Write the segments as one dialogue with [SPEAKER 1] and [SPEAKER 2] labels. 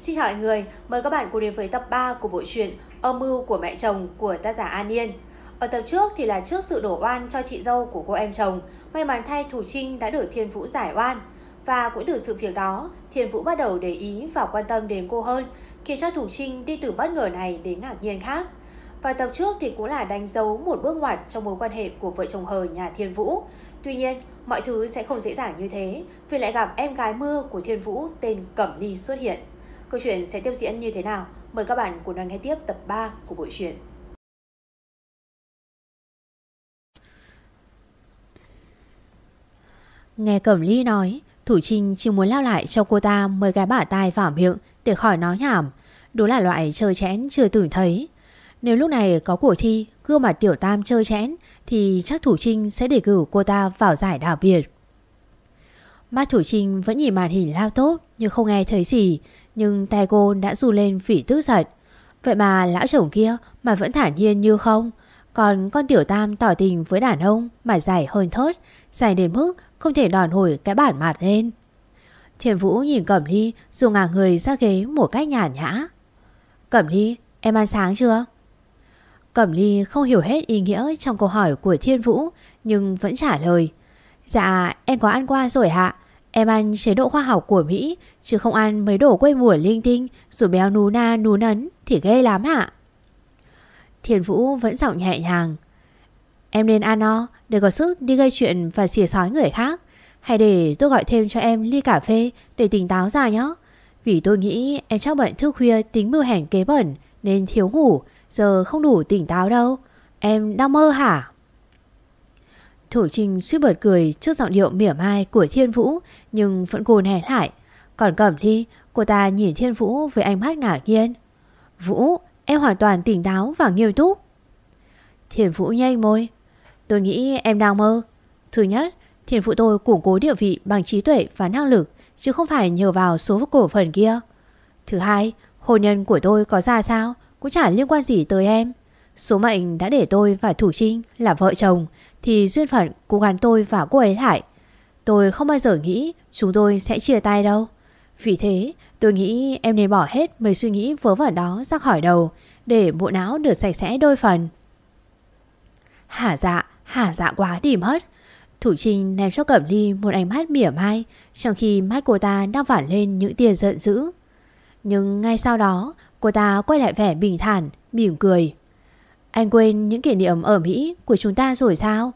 [SPEAKER 1] Xin chào mọi người, mời các bạn cùng đến với tập 3 của bộ truyện Âm mưu của mẹ chồng của tác giả An Yên. Ở tập trước thì là trước sự đổ oan cho chị dâu của cô em chồng, may mắn thay Thủ Trinh đã được Thiên Vũ giải oan. Và cũng từ sự việc đó, Thiên Vũ bắt đầu để ý và quan tâm đến cô hơn, khiến cho Thủ Trinh đi từ bất ngờ này đến ngạc nhiên khác. Và tập trước thì cũng là đánh dấu một bước ngoặt trong mối quan hệ của vợ chồng hờ nhà Thiên Vũ. Tuy nhiên, mọi thứ sẽ không dễ dàng như thế vì lại gặp em gái mưa của Thiên Vũ tên Cẩm Ly xuất hiện. Câu chuyện sẽ tiếp diễn như thế nào? Mời các bạn cùng đón nghe tiếp tập 3 của bộ truyện.
[SPEAKER 2] Nghe Cẩm Ly nói, Thủ Trinh chỉ muốn lao lại cho cô ta mời cái bả tai vào miệng để khỏi nói nhảm. Đúng là loại chơi chén chưa từng thấy. Nếu lúc này có cuộc thi gương mặt tiểu tam chơi chén thì chắc Thủ Trinh sẽ đề cử cô ta vào giải đặc biệt. Mắt Thủ Trinh vẫn nhìn màn hình lao tốt nhưng không nghe thấy gì nhưng tay cô đã rù lên vì tức giận. Vậy mà lão chồng kia mà vẫn thản nhiên như không. Còn con tiểu tam tỏ tình với đàn ông mà dài hơn thớt, dài đến mức không thể đòn hồi cái bản mặt lên. Thiền Vũ nhìn Cẩm Ly dù ngả người ra ghế một cách nhàn nhã. Cẩm Ly, em ăn sáng chưa? Cẩm Ly không hiểu hết ý nghĩa trong câu hỏi của Thiên Vũ nhưng vẫn trả lời. Dạ, em có ăn qua rồi hạ. Em ăn chế độ khoa học của Mỹ chứ không ăn mấy đồ quê mùa linh tinh rồi béo nú na nú nấn thì ghê lắm hả? Thiên Vũ vẫn giọng nhẹ nhàng. Em nên ăn no để có sức đi gây chuyện và xỉa sói người khác. Hay để tôi gọi thêm cho em ly cà phê để tỉnh táo ra nhé. Vì tôi nghĩ em chắc bận thức khuya tính mưu hèn kế bẩn nên thiếu ngủ, giờ không đủ tỉnh táo đâu. Em đang mơ hả? Thủ Trinh suýt bật cười trước giọng điệu mỉa mai của Thiên Vũ nhưng vẫn cô nén lại. Còn Cẩm Ly, cô ta nhìn Thiên Vũ với ánh mắt ngạc nhiên. Vũ, em hoàn toàn tỉnh táo và nghiêm túc. Thiên Vũ nhanh môi. Tôi nghĩ em đang mơ. Thứ nhất, Thiên Vũ tôi củng cố địa vị bằng trí tuệ và năng lực chứ không phải nhờ vào số cổ phần kia. Thứ hai, hôn nhân của tôi có ra sao cũng chả liên quan gì tới em. Số mệnh đã để tôi và Thủ Trinh là vợ chồng thì duyên phận của gắn tôi và cô ấy lại. Tôi không bao giờ nghĩ chúng tôi sẽ chia tay đâu. Vì thế tôi nghĩ em nên bỏ hết mấy suy nghĩ vớ vẩn đó ra khỏi đầu để bộ não được sạch sẽ đôi phần. Hả dạ, hả dạ quá đi mất. Thủ Trinh ném cho Cẩm Ly một ánh mắt mỉa mai trong khi mắt cô ta đang vản lên những tia giận dữ. Nhưng ngay sau đó cô ta quay lại vẻ bình thản, mỉm cười. Anh quên những kỷ niệm ở Mỹ của chúng ta rồi sao?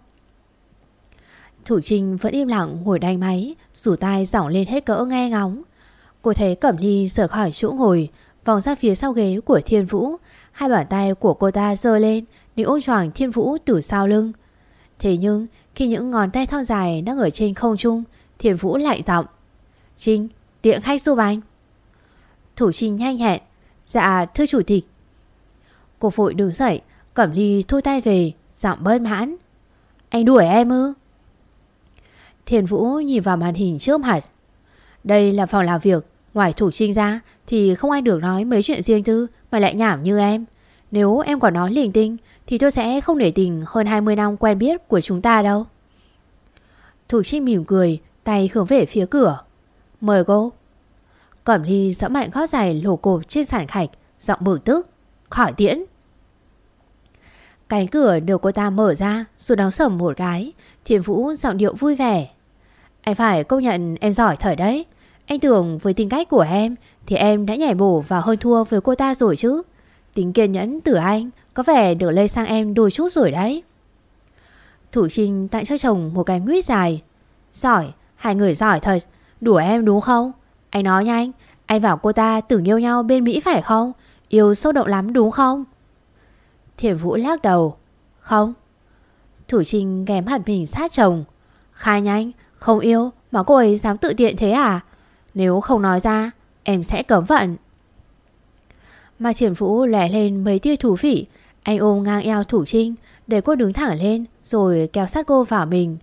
[SPEAKER 2] Thủ Trinh vẫn im lặng ngồi đánh máy, rủ tai giỏng lên hết cỡ nghe ngóng. Cô thấy Cẩm Ly rời khỏi chỗ ngồi, vòng ra phía sau ghế của Thiên Vũ. Hai bàn tay của cô ta giơ lên, để ôm choàng Thiên Vũ từ sau lưng. Thế nhưng, khi những ngón tay thon dài đang ở trên không trung, Thiên Vũ lại giọng. Trinh, tiện khách giúp anh. Thủ Trinh nhanh hẹn. Dạ, thưa chủ tịch. Cô vội đứng dậy, Cẩm Ly thu tay về, giọng bớt mãn. Anh đuổi em ư? Thiền Vũ nhìn vào màn hình trước mặt. Đây là phòng làm việc, ngoài thủ trinh ra thì không ai được nói mấy chuyện riêng tư mà lại nhảm như em. Nếu em còn nói linh tinh thì tôi sẽ không để tình hơn 20 năm quen biết của chúng ta đâu. Thủ trinh mỉm cười, tay hướng về phía cửa. Mời cô. Cẩm Ly dẫm mạnh gót giày lổ cộp trên sàn khạch, giọng bực tức. Khỏi tiễn. Cánh cửa được cô ta mở ra rồi đóng sầm một cái. Thiên Vũ giọng điệu vui vẻ. Anh phải công nhận em giỏi thời đấy. Anh tưởng với tính cách của em thì em đã nhảy bổ và hơn thua với cô ta rồi chứ. Tính kiên nhẫn từ anh có vẻ được lây sang em đôi chút rồi đấy. Thủ Trinh tặng cho chồng một cái nguyết dài. Giỏi, hai người giỏi thật. Đùa em đúng không? Anh nói nhanh, anh bảo cô ta tưởng yêu nhau bên Mỹ phải không? Yêu sâu động lắm đúng không? Thiểm Vũ lắc đầu. Không. Thủ Trinh ghém hẳn mình sát chồng. Khai nhanh, không yêu mà cô ấy dám tự tiện thế à? Nếu không nói ra, em sẽ cấm vận. Mà Thiểm Vũ lẻ lên mấy tia thú vị. Anh ôm ngang eo Thủ Trinh để cô đứng thẳng lên rồi kéo sát cô vào mình.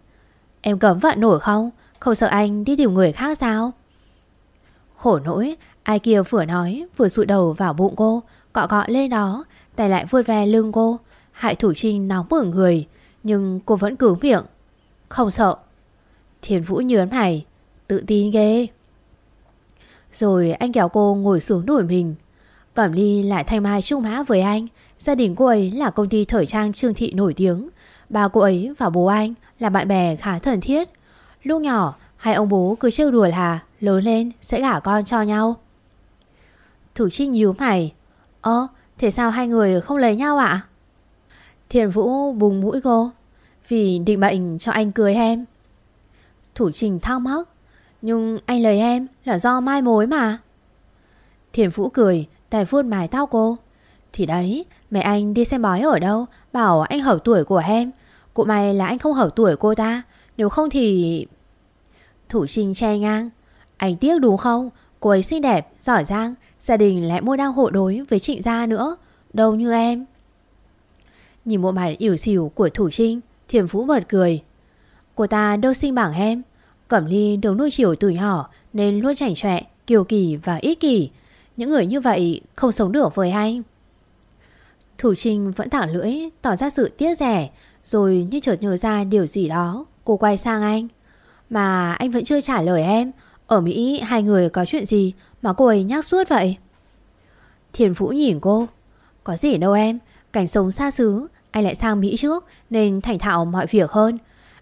[SPEAKER 2] Em cấm vận nổi không? Không sợ anh đi tìm người khác sao? Khổ nỗi, ai kia vừa nói vừa sụi đầu vào bụng cô, cọ cọ lên đó tay lại vuốt ve lưng cô. Hại Thủ Trinh nóng bửng người, nhưng cô vẫn cứng miệng. Không sợ. thiền Vũ nhớn mày, tự tin ghê. Rồi anh kéo cô ngồi xuống đuổi mình Cẩm Ly lại thay mai trung mã với anh Gia đình cô ấy là công ty thời trang Trương Thị nổi tiếng Bà cô ấy và bố anh là bạn bè khá thân thiết Lúc nhỏ Hai ông bố cứ trêu đùa là Lớn lên sẽ gả con cho nhau Thủ trinh nhíu mày Ơ thế sao hai người không lấy nhau ạ? Thiền Vũ bùng mũi cô. Vì định mệnh cho anh cưới em. Thủ trình thao mắc Nhưng anh lấy em là do mai mối mà. Thiền Vũ cười Tài vuốt mái tóc cô. Thì đấy mẹ anh đi xem bói ở đâu Bảo anh hợp tuổi của em. Cụ mày là anh không hợp tuổi cô ta Nếu không thì Thủ trình che ngang. Anh tiếc đúng không? Cô ấy xinh đẹp, giỏi giang Gia đình lại mua đang hộ đối với trịnh gia nữa. Đâu như em. Nhìn bộ mặt ỉu xỉu của Thủ Trinh Thiểm Phú bật cười. Cô ta đâu sinh bằng em. Cẩm Ly được nuôi chiều từ nhỏ Nên luôn chảnh chọe, kiều kỳ và ích kỷ. Những người như vậy không sống được với anh Thủ Trinh vẫn thẳng lưỡi Tỏ ra sự tiếc rẻ Rồi như chợt nhớ ra điều gì đó Cô quay sang anh. Mà anh vẫn chưa trả lời em ở Mỹ, hai người có chuyện gì Mà cô ấy nhắc suốt vậy? Thiền Vũ nhìn cô. Có gì đâu em, Cảnh sống xa xứ, Anh lại sang Mỹ trước, Nên thành thạo mọi việc hơn.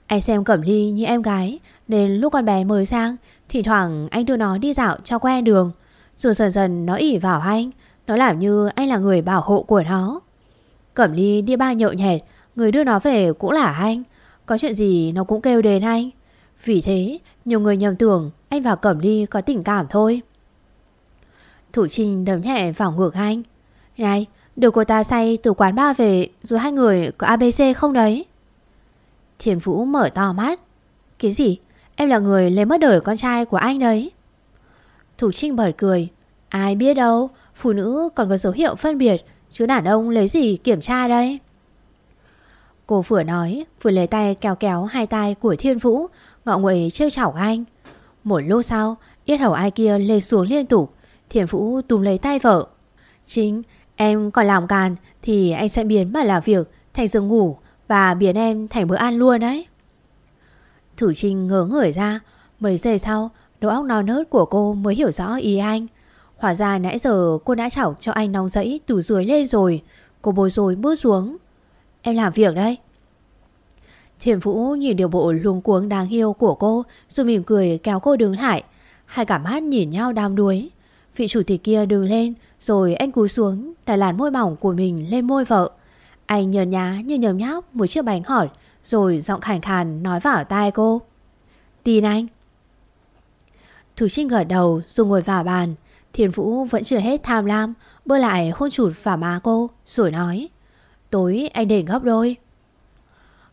[SPEAKER 2] Anh xem Cẩm Ly như em gái, Nên lúc con bé mới sang, thỉnh thoảng anh đưa nó đi dạo cho quen đường. Rồi dần dần nó ỉ vào anh, Nó làm như anh là người bảo hộ của nó. Cẩm Ly đi ba nhậu nhẹt, Người đưa nó về cũng là anh. Có chuyện gì nó cũng kêu đến anh. Vì thế, nhiều người nhầm tưởng Anh và Cẩm Ly có tình cảm thôi. Thủ Trinh đấm nhẹ vào ngược anh. Này được cô ta say từ quán ba về Rồi hai người có ABC không đấy? Thiền Vũ mở to mắt. Cái gì? Em là người lấy mất đời con trai của anh đấy. Thủ Trinh bật cười. Ai biết đâu, Phụ nữ còn có dấu hiệu phân biệt, Chứ đàn ông lấy gì kiểm tra đây? Cô vừa nói, Vừa lấy tay kéo kéo hai tay của Thiên Vũ Ngọ nguậy trêu chảo anh. Một lúc sau, Yết hầu ai kia lê xuống liên tục, Thiền Vũ túm lấy tay vợ. Chính, em còn làm càn Thì anh sẽ biến bà làm việc Thành giường ngủ Và biến em thành bữa ăn luôn đấy. Thử Trinh ngớ ngửi ra, Mấy giây sau, Đầu óc non nớt của cô mới hiểu rõ ý anh. Hóa ra nãy giờ cô đã chảo cho anh nóng dẫy từ dưới lên rồi, Cô bối rối bước xuống. Em làm việc đây Thiền Vũ nhìn điều bộ luống cuống đáng yêu của cô, Rồi mỉm cười kéo cô đứng lại. Hai cảm mắt nhìn nhau đam đuối. Vị chủ tịch kia đứng lên, Rồi anh cúi xuống, Đặt làn môi mỏng của mình lên môi vợ. Anh nhờ nhá, như nhầm nháp một chiếc bánh hỏi Rồi giọng khàn khàn nói vào tai cô. Tin anh. Thủ Trinh gật đầu, rồi ngồi vào bàn. Thiền Vũ vẫn chưa hết tham lam Bơ lại hôn chụt vào má cô, Rồi nói, Tối anh đền gấp đôi.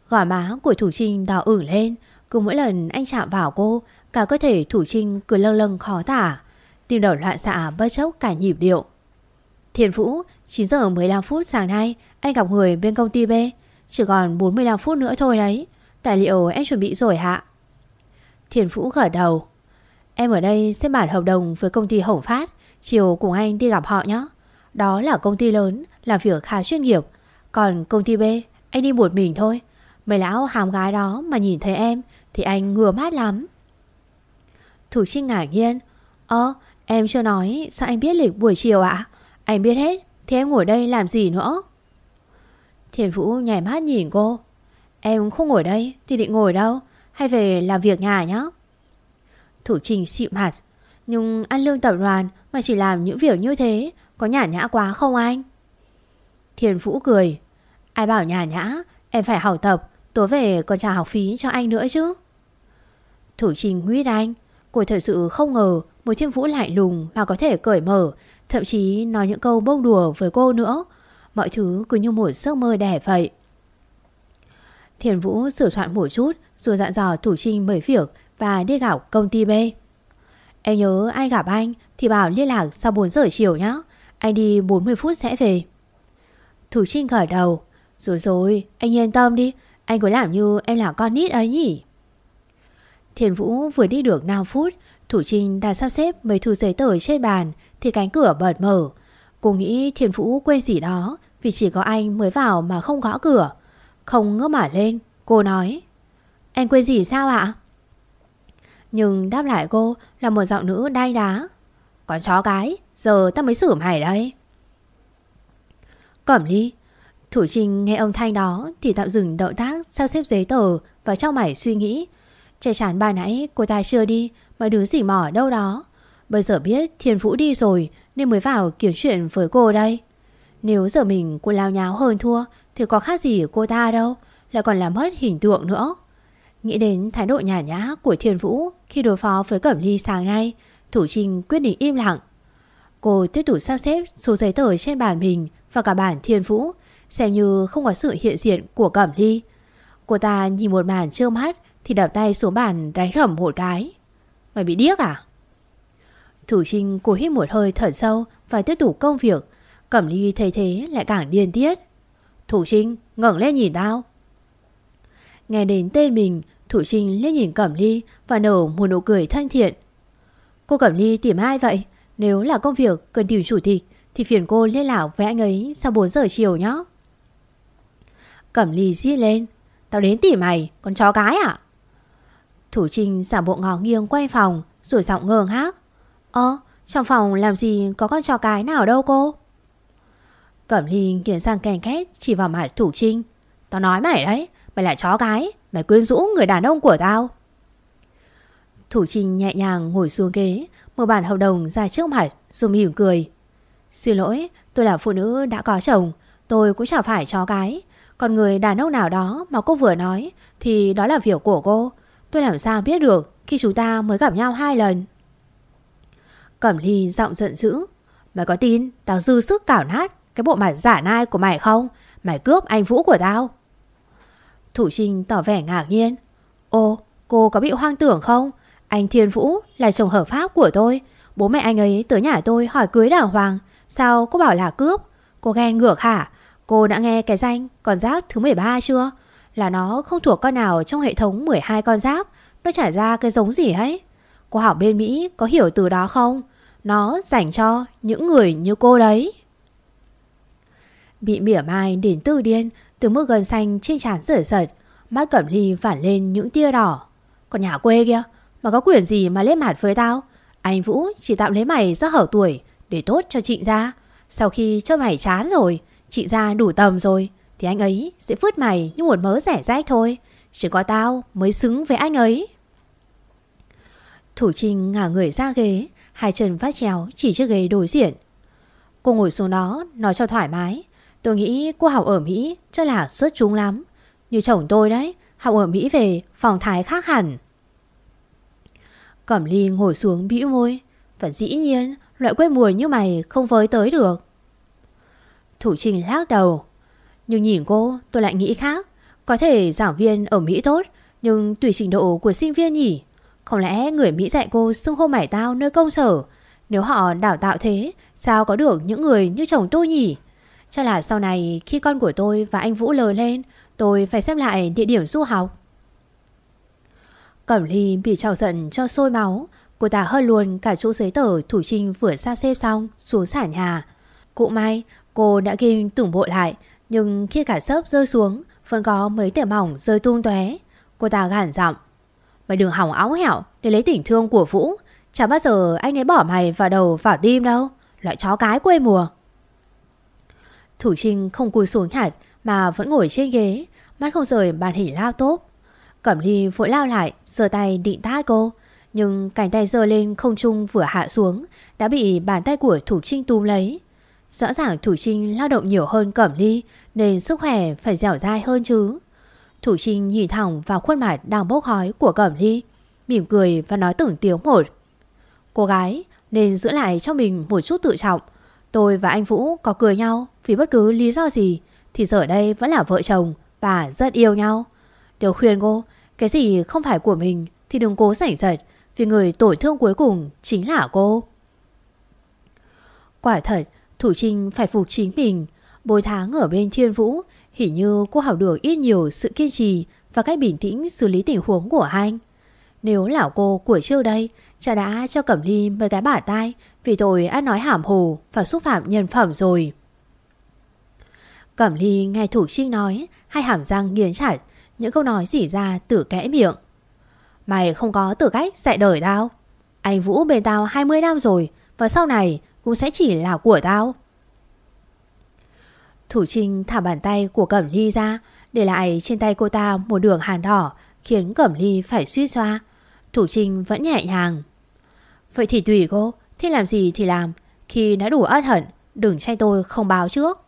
[SPEAKER 2] Gò má của Thủ Trinh đỏ ửng lên. Cứ mỗi lần anh chạm vào cô, Cả cơ thể Thủ Trinh cứ lâng lâng khó tả. Tim đầu loạn xạ bất chốc cả nhịp điệu. Thiền Vũ 9 giờ 15 phút sáng nay, Anh gặp người bên công ty B. Chỉ còn 45 phút nữa thôi đấy. Tài liệu em chuẩn bị rồi hạ Thiền Vũ gật đầu. Em ở đây xem bản hợp đồng với công ty Hồng Phát. Chiều cùng anh đi gặp họ nhé. Đó là công ty lớn, Làm việc khá chuyên nghiệp. Còn công ty B, Anh đi một mình thôi. Mấy lão hàm gái đó mà nhìn thấy em Thì anh ngừa mát lắm. Thủ Trinh ngạc nhiên. Ơ, em chưa nói, Sao anh biết lịch buổi chiều ạ? Anh biết hết, Thì em ngồi đây làm gì nữa? Thiền Vũ nhảy mắt nhìn cô. Em không ngồi đây Thì định ngồi đâu, Hay về làm việc nhà nhá? Thủ Trình xịu mặt. Nhưng ăn lương tập đoàn Mà chỉ làm những việc như thế, Có nhả nhã quá không anh? Thiền Vũ cười. Ai bảo nhả nhã, Em phải học tập Tối về còn trả học phí cho anh nữa chứ. Thủ Trình nguyết anh Cô thật sự không ngờ Một thiên vũ lại lùng mà có thể cởi mở, Thậm chí nói những câu bông đùa với cô nữa. Mọi thứ cứ như một giấc mơ đẹp vậy. Thiền Vũ sửa soạn một chút Rồi dặn dò Thủ Trinh mời việc Và đi gặp công ty B. Em nhớ ai gặp anh Thì bảo liên lạc sau 4 giờ chiều nhé Anh đi 40 phút sẽ về. Thủ Trinh gật đầu, Rồi rồi, anh yên tâm đi anh cứ làm như em là con nít ấy nhỉ? Thiền Vũ vừa đi được 5 phút, Thủ Trinh đã sắp xếp mấy thứ giấy tờ trên bàn Thì cánh cửa bật mở. Cô nghĩ Thiền Vũ quên gì đó, Vì chỉ có anh mới vào mà không gõ cửa. Không ngỡ mở lên, Cô nói Anh quên gì sao ạ? Nhưng đáp lại cô là một giọng nữ đai đá Còn chó cái, Giờ ta mới xử mày đây. Cẩm ly Thủ Trinh nghe âm thanh đó Thì tạm dừng động tác sao xếp giấy tờ Và trong mảy suy nghĩ. Che chán bà nãy, cô ta chưa đi, Mà đứng gì mỏ đâu đó. Bây giờ biết Thiên Vũ đi rồi, Nên mới vào kiểu chuyện với cô đây. Nếu giờ mình cô lao nháo hơn thua, Thì có khác gì cô ta đâu, Lại còn làm mất hình tượng nữa. Nghĩ đến thái độ nhả nhã của Thiên Vũ Khi đối phó với Cẩm Ly sáng nay, Thủ Trinh quyết định im lặng. Cô tiếp tục sắp xếp số giấy tờ trên bàn mình Và cả bản Thiên Vũ Xem như không có sự hiện diện của Cẩm Ly. Cô ta nhìn một màn trơ mắt Thì đập tay xuống bàn đánh rầm một cái. Mày bị điếc à? Thủ Trinh cố hít một hơi thở sâu Và tiếp tục công việc. Cẩm Ly thấy thế lại càng điên tiết. Thủ Trinh, ngẩng lên nhìn tao. Nghe đến tên mình Thủ Trinh liếc nhìn Cẩm Ly Và nở một nụ cười thân thiện. Cô Cẩm Ly tìm ai vậy? Nếu là công việc cần tìm chủ tịch Thì phiền cô liên lạc với anh ấy Sau 4 giờ chiều nhé Cẩm Ly giết lên. Tao đến tìm mày, Con chó cái à Thủ Trinh giả bộ ngó nghiêng quay phòng, Rồi giọng ngơ ngác. Ơ, trong phòng làm gì có con chó cái nào đâu cô? Cẩm Ly nghiền sang kèn két Chỉ vào mặt Thủ Trinh. Tao nói mày đấy, Mày là chó cái, Mày quyến rũ người đàn ông của tao. Thủ Trinh nhẹ nhàng ngồi xuống ghế Mở bản hợp đồng ra trước mặt, Rồi mỉm cười. Xin lỗi, tôi là phụ nữ đã có chồng, Tôi cũng chẳng phải chó cái còn người đàn ông nào đó mà cô vừa nói Thì đó là việc của cô. Tôi làm sao biết được khi chúng ta mới gặp nhau hai lần? Cẩm Ly giọng giận dữ. Mày có tin tao dư sức cảo nát Cái bộ mặt giả nai của mày không? Mày cướp anh Vũ của tao. Thủ Trinh tỏ vẻ ngạc nhiên. Ô, cô có bị hoang tưởng không? Anh Thiên Vũ là chồng hợp pháp của tôi. Bố mẹ anh ấy tới nhà tôi hỏi cưới đàng hoàng. Sao cô bảo là cướp? Cô ghen ngược hả? Cô đã nghe cái danh con giáp thứ 13 chưa? Là nó không thuộc con nào trong hệ thống 12 con giáp. Nó trả ra cái giống gì ấy? Cô học bên Mỹ có hiểu từ đó không? Nó dành cho những người như cô đấy. Bị mỉa mai đến tư điên, Từ mức gần xanh trên trán rửa sật Mắt Cẩm Ly phản lên những tia đỏ. Còn nhà quê kia, Mà có quyền gì mà lên mặt với tao? Anh Vũ chỉ tạm lấy mày rất hở tuổi Để tốt cho chị ra. Sau khi cho mày chán rồi Chị ra đủ tầm rồi. Thì anh ấy sẽ phứt mày như một mớ rẻ rách thôi. Chỉ có tao mới xứng với anh ấy. Thủ Trinh ngả người ra ghế. Hai chân vắt chéo chỉ chiếc ghế đối diện. Cô ngồi xuống đó, Nói cho thoải mái. Tôi nghĩ cô học ở Mỹ chắc là xuất chúng lắm. Như chồng tôi đấy Học ở Mỹ về phòng thái khác hẳn. Cẩm ly ngồi xuống bĩu môi. Và dĩ nhiên, Loại quê mùi như mày không với tới được. Thủ Trinh lắc đầu. Nhưng nhìn cô, tôi lại nghĩ khác. Có thể giảng viên ở Mỹ tốt, Nhưng tùy trình độ của sinh viên nhỉ? Không lẽ người Mỹ dạy cô xưng hô mải tao nơi công sở? Nếu họ đào tạo thế, Sao có được những người như chồng tôi nhỉ? Chắc là sau này khi con của tôi và anh Vũ lớn lên, Tôi phải xem lại địa điểm du học. Cẩm Ly bị trào giận cho sôi máu. Cô ta hơi luôn cả chỗ giấy tờ Thủ Trinh vừa sao xếp xong xuống xả nhà. Cụ may cô đã ghim tủng bộ lại, Nhưng khi cả sớp rơi xuống, Vẫn có mấy tẻ mỏng rơi tung tóe. Cô ta gàn giọng, Mày đừng hỏng áo hẻo để lấy tình thương của Vũ. Chẳng bao giờ anh ấy bỏ mày vào đầu vào tim đâu. Loại chó cái quê mùa. Thủ Trinh không cúi xuống hạt Mà vẫn ngồi trên ghế, Mắt không rời bàn hỉ lao tốt Cẩm Ly vội lao lại, giơ tay định tát cô, Nhưng cánh tay giơ lên không trung vừa hạ xuống, Đã bị bàn tay của Thủ Trinh túm lấy. Rõ ràng Thủ Trinh lao động nhiều hơn Cẩm Ly, Nên sức khỏe phải dẻo dai hơn chứ. Thủ Trinh nhìn thẳng vào khuôn mặt đang bốc khói của Cẩm Ly, Mỉm cười và nói từng tiếng một. Cô gái, nên giữ lại cho mình một chút tự trọng. Tôi và anh Vũ có cười nhau vì bất cứ lý do gì, Thì giờ đây vẫn là vợ chồng và rất yêu nhau. Tôi khuyên cô, Cái gì không phải của mình Thì đừng cố rảnh giật, Vì người tổn thương cuối cùng chính là cô. Quả thật Thủ Trinh phải phục chính mình. Bồi tháng ở bên Thiên Vũ Hình như cô học được ít nhiều sự kiên trì Và cách bình tĩnh xử lý tình huống của anh. Nếu là cô của trước đây Cha đã cho Cẩm Ly mấy cái bả tai Vì tội ăn nói hàm hồ Và xúc phạm nhân phẩm rồi. Cẩm Ly nghe Thủ Trinh nói Hai hàm răng nghiến chặt, Những câu nói dỉ ra từ kẽ miệng. Mày không có tư cách dạy đời tao. Anh Vũ bên tao 20 năm rồi Và sau này cũng sẽ chỉ là của tao. Thủ Trinh thả bàn tay của Cẩm Ly ra, Để lại trên tay cô ta một đường hàn đỏ, Khiến Cẩm Ly phải suýt xoa. Thủ Trinh vẫn nhẹ nhàng. Vậy thì tùy cô, Thích làm gì thì làm. Khi đã đủ ớt hận, Đừng trách tôi không báo trước.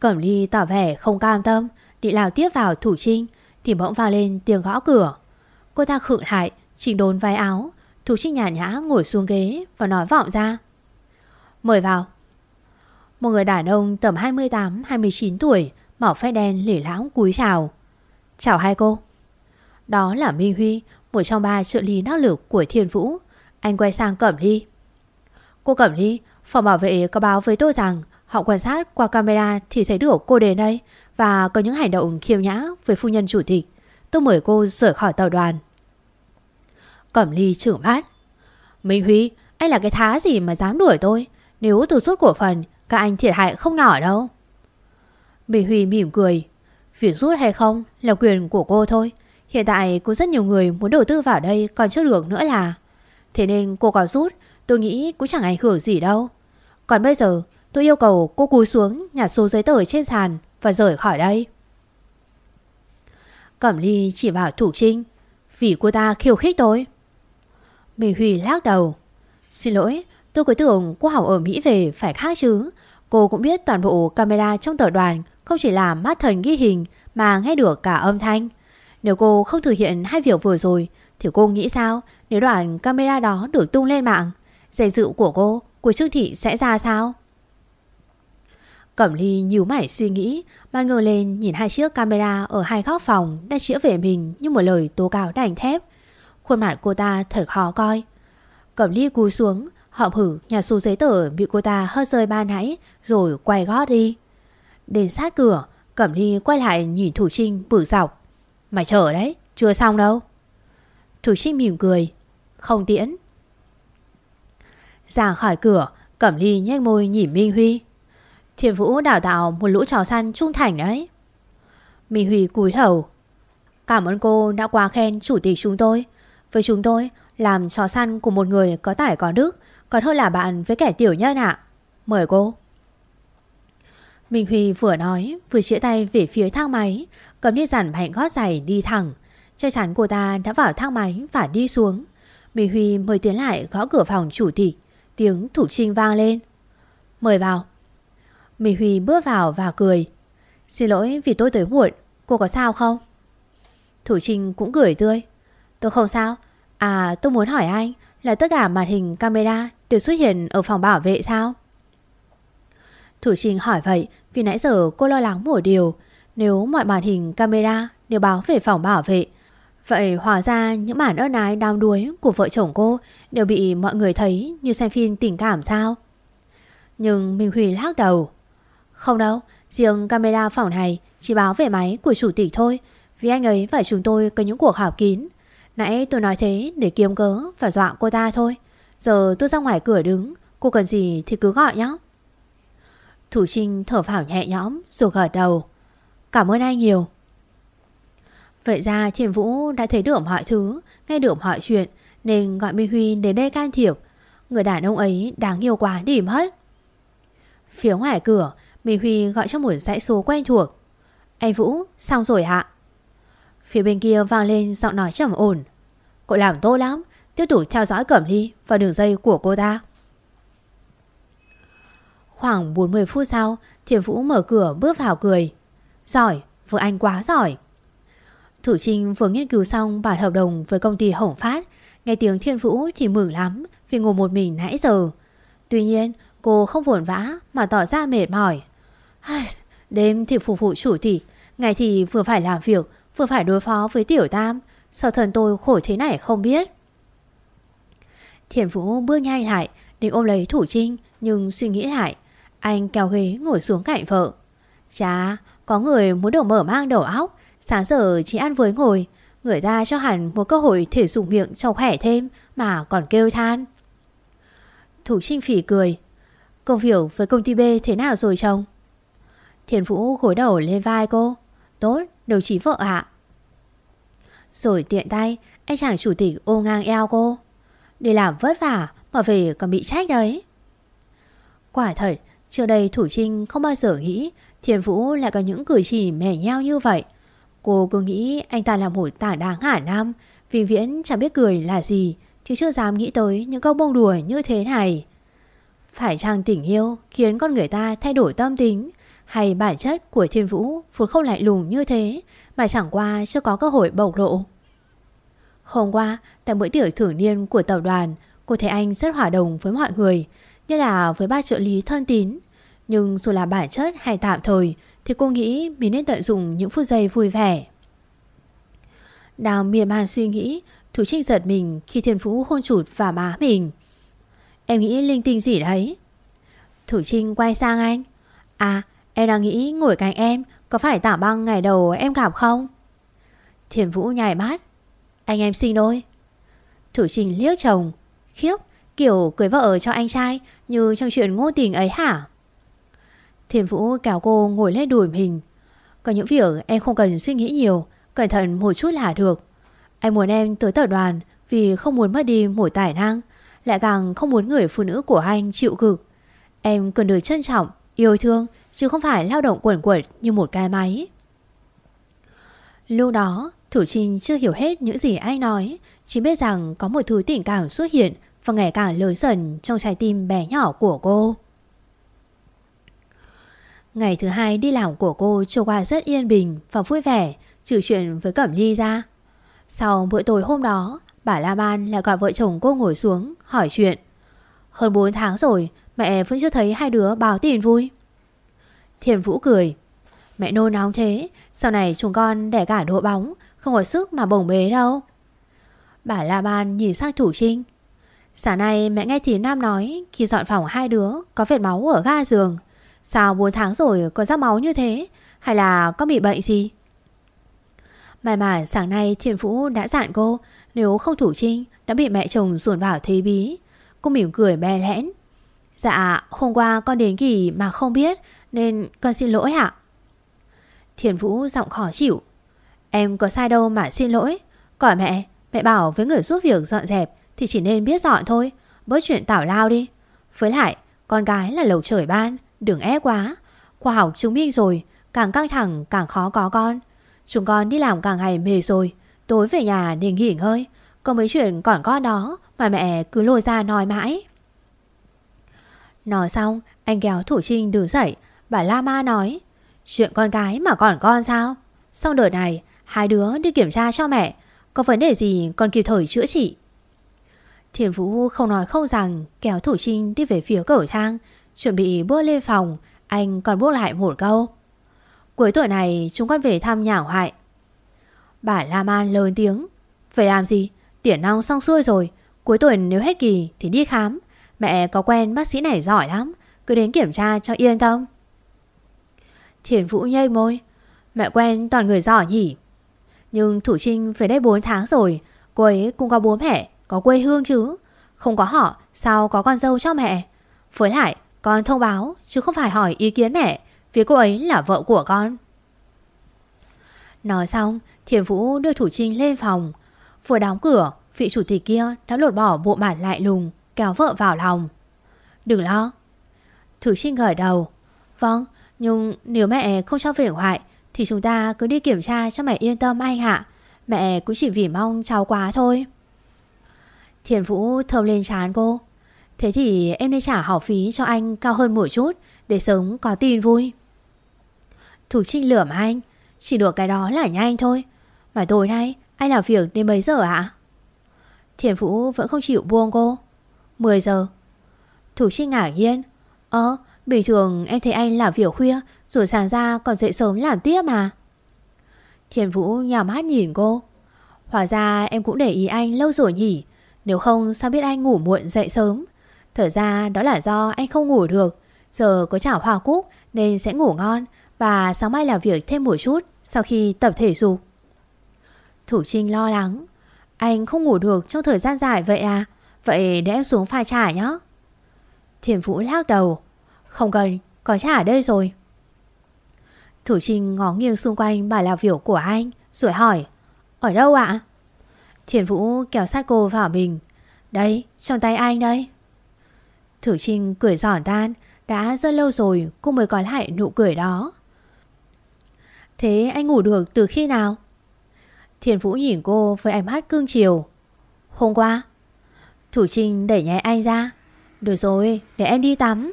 [SPEAKER 2] Cẩm Ly tỏ vẻ không cam tâm Định lao tiếp vào Thủ Trinh, Thì bỗng vào lên tiếng gõ cửa. Cô ta khựng lại, Chỉnh đốn vai áo. Thủ Trinh nhà nhã ngồi xuống ghế Và nói vọng ra. Mời vào. Một người đàn ông tầm 28-29 tuổi, Màu phép đen lỉ lãng cúi chào. Chào hai cô. Đó là Minh Huy, Một trong ba trợ lý năng lực của Thiên Vũ. Anh quay sang Cẩm Ly. Cô Cẩm Ly, Phòng bảo vệ có báo với tôi rằng Họ quan sát qua camera thì thấy được cô đến đây Và có những hành động khiêm nhã với phu nhân chủ tịch. Tôi mời cô rời khỏi tàu đoàn. Cẩm Ly trưởng mắt Minh Huy, Anh là cái thá gì mà dám đuổi tôi? Nếu tôi rút cổ phần, Các anh thiệt hại không nhỏ đâu. Minh Huy mỉm cười. Việc rút hay không là quyền của cô thôi. Hiện tại có rất nhiều người muốn đầu tư vào đây Còn chưa được nữa là. Thế nên cô có rút, Tôi nghĩ cũng chẳng ảnh hưởng gì đâu. Còn bây giờ, tôi yêu cầu cô cúi xuống Nhặt số giấy tờ trên sàn Và rời khỏi đây. Cẩm Ly chỉ bảo Thủ Trinh, Vì cô ta khiêu khích tôi mê Huy lắc đầu. Xin lỗi, tôi cứ tưởng cô học ở Mỹ về phải khác chứ? Cô cũng biết toàn bộ camera trong tờ đoàn Không chỉ là mắt thần ghi hình Mà nghe được cả âm thanh. Nếu cô không thực hiện hai việc vừa rồi, Thì cô nghĩ sao Nếu đoạn camera đó được tung lên mạng? Danh dự của cô, Của Trương Thị sẽ ra sao? Cẩm Ly nhíu mày suy nghĩ Ban ngờ lên nhìn hai chiếc camera Ở hai góc phòng đang chĩa về mình Như một lời tố cáo đành thép. Khuôn mặt cô ta thật khó coi. Cẩm Ly cúi xuống Họp hử, nhà số giấy tờ bị cô ta hơi rơi ban nãy, Rồi quay gót đi. Đến sát cửa, Cẩm Ly quay lại nhìn Thủ Trinh bử dọc. Mày chờ đấy, chưa xong đâu. Thủ Trinh mỉm cười, Không tiễn. Ra khỏi cửa, Cẩm Ly nhếch môi nhìn Minh Huy. Thiên Vũ đào tạo một lũ trò săn trung thành đấy. Minh Huy cúi đầu. Cảm ơn cô đã quá khen chủ tịch chúng tôi. Với chúng tôi, Làm chó săn của một người có tải có đức, Còn hơn là bạn với kẻ tiểu nhân ạ. Mời cô. Minh Huy vừa nói, Vừa chĩa tay về phía thang máy. Cầm đi dàn mạnh gót giày đi thẳng. Chắc chắn cô ta đã vào thang máy và đi xuống. Minh Huy mới tiến lại gõ cửa phòng chủ tịch. Tiếng thủ trinh vang lên. Mời vào. Minh Huy bước vào và cười. Xin lỗi vì tôi tới muộn, Cô có sao không? Thủ Trinh cũng cười tươi. Tôi không sao À tôi muốn hỏi anh Là tất cả màn hình camera Đều xuất hiện ở phòng bảo vệ sao Thủ Trinh hỏi vậy Vì nãy giờ cô lo lắng một điều Nếu mọi màn hình camera đều báo về phòng bảo vệ Vậy hóa ra những bản ơn ái đau đuối của vợ chồng cô đều bị mọi người thấy như xem phim tình cảm sao? Nhưng Minh Huy lắc đầu. Không đâu, riêng camera phòng này chỉ báo về máy của chủ tịch thôi vì anh ấy và chúng tôi có những cuộc họp kín. Nãy tôi nói thế để kiếm cớ và dọa cô ta thôi. Giờ tôi ra ngoài cửa đứng, cô cần gì thì cứ gọi nhé. Thủ Trinh thở phào nhẹ nhõm rồi gật đầu. Cảm ơn anh nhiều. Vậy ra Thiền Vũ đã thấy được mọi thứ, nghe được mọi chuyện nên gọi Minh Huy đến đây can thiệp. Người đàn ông ấy đáng yêu quá đi mất. Phía ngoài cửa, Minh Huy gọi cho một dãy số quen thuộc. Anh Vũ, xong rồi hạ. Phía bên kia vang lên giọng nói trầm ổn. Cô làm tốt lắm, tiếp tục theo dõi Cẩm Ly và đường dây của cô ta. Khoảng 40 phút sau, Thiền Vũ mở cửa bước vào cười. Giỏi, vợ anh quá giỏi. Thủ Trinh vừa nghiên cứu xong bản hợp đồng với công ty Hồng Phát. Nghe tiếng Thiên Vũ thì mừng lắm vì ngồi một mình nãy giờ. Tuy nhiên, cô không vồn vã mà tỏ ra mệt mỏi. Đêm thì phục vụ chủ tịch, ngày thì vừa phải làm việc, vừa phải đối phó với tiểu tam. Sao thần tôi khổ thế này không biết. Thiền Vũ bước nhanh lại, định ôm lấy Thủ Trinh, nhưng suy nghĩ lại. Anh kéo ghế ngồi xuống cạnh vợ. Chà, có người muốn đổ mở mang đầu óc, sáng giờ chỉ ăn với ngồi. Người ta cho hẳn một cơ hội thể dùng miệng cho khỏe thêm mà còn kêu than. Thủ Trinh phỉ cười. Công việc với công ty B thế nào rồi chồng? Thiền Vũ gối đầu lên vai cô. Tốt, đồng chí vợ ạ. Rồi tiện tay, anh chàng chủ tịch ôm ngang eo cô. Đi làm vất vả Mà về còn bị trách đấy Quả thật Trước đây Thủ Trinh không bao giờ nghĩ Thiền Vũ lại có những cử chỉ mẻ nhau như vậy Cô cứ nghĩ anh ta là một tảng đáng hả nam Vì viễn chẳng biết cười là gì Chứ chưa dám nghĩ tới những câu bông đùa như thế này Phải chăng tình yêu khiến con người ta thay đổi tâm tính hay bản chất của thiên vũ vốn không lại lùng như thế Mà chẳng qua chưa có cơ hội bộc lộ Hôm qua tại bữa tiệc thưởng niên của tập đoàn Cô thấy anh rất hòa đồng với mọi người Như là với ba trợ lý thân tín Nhưng dù là bản chất hay tạm thời Thì cô nghĩ mình nên tận dụng những phút giây vui vẻ Đang miên man suy nghĩ Thủ Trinh giật mình khi Thiên vũ hôn chụt vào má mình. Em nghĩ linh tinh gì đấy? Thủ Trinh quay sang anh. À, em đang nghĩ ngồi cạnh em có phải tả băng ngày đầu em gặp không? Thiền Vũ nhảy mắt. Anh em sinh đôi. Thủ Trình liếc chồng. Khiếp, kiểu cưới vợ cho anh trai như trong chuyện ngô tình ấy hả? Thiền Vũ kéo cô ngồi lên đùi mình. Có những việc em không cần suy nghĩ nhiều, cẩn thận một chút là được. Anh muốn em tới tập đoàn vì không muốn mất đi một tài năng, lại càng không muốn người phụ nữ của anh chịu cực. Em cần được trân trọng, yêu thương, chứ không phải lao động quẩn quẩn như một cái máy. Lúc đó, Thủ Trinh chưa hiểu hết những gì anh nói, chỉ biết rằng có một thứ tình cảm xuất hiện và ngày càng lớn dần trong trái tim bé nhỏ của cô. Ngày thứ hai đi làm của cô trôi qua rất yên bình và vui vẻ, trừ chuyện với Cẩm Ly ra. Sau bữa tối hôm đó, bà La Ban lại gọi vợ chồng cô ngồi xuống hỏi chuyện. Hơn 4 tháng rồi, mẹ vẫn chưa thấy hai đứa báo tin vui. Thiền Vũ cười. Mẹ nôn nóng thế, sau này chúng con đẻ cả độ bóng, không có sức mà bồng bế đâu. Bà La Ban nhìn sang Thủ Trinh. Sáng nay mẹ nghe Thí Nam nói khi dọn phòng hai đứa có vệt máu ở ga giường. Sao 4 tháng rồi có ra máu như thế? Hay là có bị bệnh gì? May mà sáng nay Thiền Vũ đã dặn cô nếu không thủ trinh đã bị mẹ chồng ruồn vào thế bí. Cô mỉm cười bè lẽn. Dạ, hôm qua con đến kỳ mà không biết nên con xin lỗi ạ. Thiền Vũ giọng khó chịu. Em có sai đâu mà xin lỗi. Còn mẹ, mẹ bảo với người giúp việc dọn dẹp thì chỉ nên biết dọn thôi. Bớt chuyện tảo lao đi. Với lại, con gái là lầu trời ban, đừng ép quá. Khoa học chứng minh rồi, càng căng thẳng càng khó có con. Chúng con đi làm càng ngày mệt rồi Tối về nhà nên nghỉ ngơi Có mấy chuyện còn con đó Mà mẹ cứ lôi ra nói mãi Nói xong Anh kéo Thủ Trinh đứng dậy Bà La Ma nói, Chuyện con gái mà còn con sao? Xong đợt này, Hai đứa đi kiểm tra cho mẹ, Có vấn đề gì còn kịp thời chữa trị. Thiền Vũ không nói không rằng, Kéo Thủ Trinh đi về phía cầu thang, Chuẩn bị bước lên phòng, Anh còn bước lại một câu. Cuối tuổi này chúng con về thăm nhà hoại. Bà La Man lớn tiếng Về làm gì? Tiển nong xong xuôi rồi, Cuối tuần nếu hết kỳ thì đi khám. Mẹ có quen bác sĩ này giỏi lắm, Cứ đến kiểm tra cho yên tâm. Thiền Vũ nhây môi. Mẹ quen toàn người giỏi nhỉ? Nhưng Thủ Trinh về đây 4 tháng rồi, Cô ấy cũng có bố mẹ, Có quê hương chứ. Không có họ, sao có con dâu cho mẹ? Với lại, con thông báo chứ không phải hỏi ý kiến mẹ, vì cô ấy là vợ của con. Nói xong, Thiền Vũ đưa Thủ Trinh lên phòng. Vừa đóng cửa, Vị chủ tịch kia đã lột bỏ bộ mặt lại lùng, Kéo vợ vào lòng. Đừng lo. Thủ Trinh gởi đầu. Vâng nhưng nếu mẹ không cho về hoại Thì chúng ta cứ đi kiểm tra cho mẹ yên tâm anh ạ. Mẹ cũng chỉ vì mong cháu quá thôi. Thiền Vũ thơm lên chán cô. Thế thì em nên trả học phí cho anh cao hơn một chút Để sớm có tin vui. Thủ Trinh lườm anh. Chỉ được cái đó là nhanh thôi. Mà tối nay, anh làm việc đến mấy giờ ạ? Thiền Vũ vẫn không chịu buông cô. 10 giờ. Thủ Trinh ngạc nhiên. Ơ bình thường em thấy anh làm việc khuya Rồi sáng ra còn dậy sớm làm tiếp mà Thiền Vũ nhào mắt nhìn cô Hóa ra em cũng để ý anh lâu rồi nhỉ Nếu không, sao biết anh ngủ muộn dậy sớm Thật ra đó là do anh không ngủ được Giờ có chảo hoa cúc nên sẽ ngủ ngon và sáng mai làm việc thêm một chút sau khi tập thể dục. Thủ Trinh lo lắng. Anh không ngủ được trong thời gian dài vậy à? Vậy để em xuống pha trà nhé. Thiền Vũ lắc đầu. Không cần, có trà ở đây rồi. Thủ Trinh ngó nghiêng xung quanh bà là việc của anh rồi hỏi. Ở đâu ạ? Thiền Vũ kéo sát cô vào mình. Đây, trong tay anh đây. Thử Trinh cười giòn tan Đã rất lâu rồi cô mới có lại nụ cười đó Thế anh ngủ được từ khi nào? Thiền Vũ nhìn cô với ánh mắt cương chiều Hôm qua Thủ Trinh đẩy nhẹ anh ra Được rồi để em đi tắm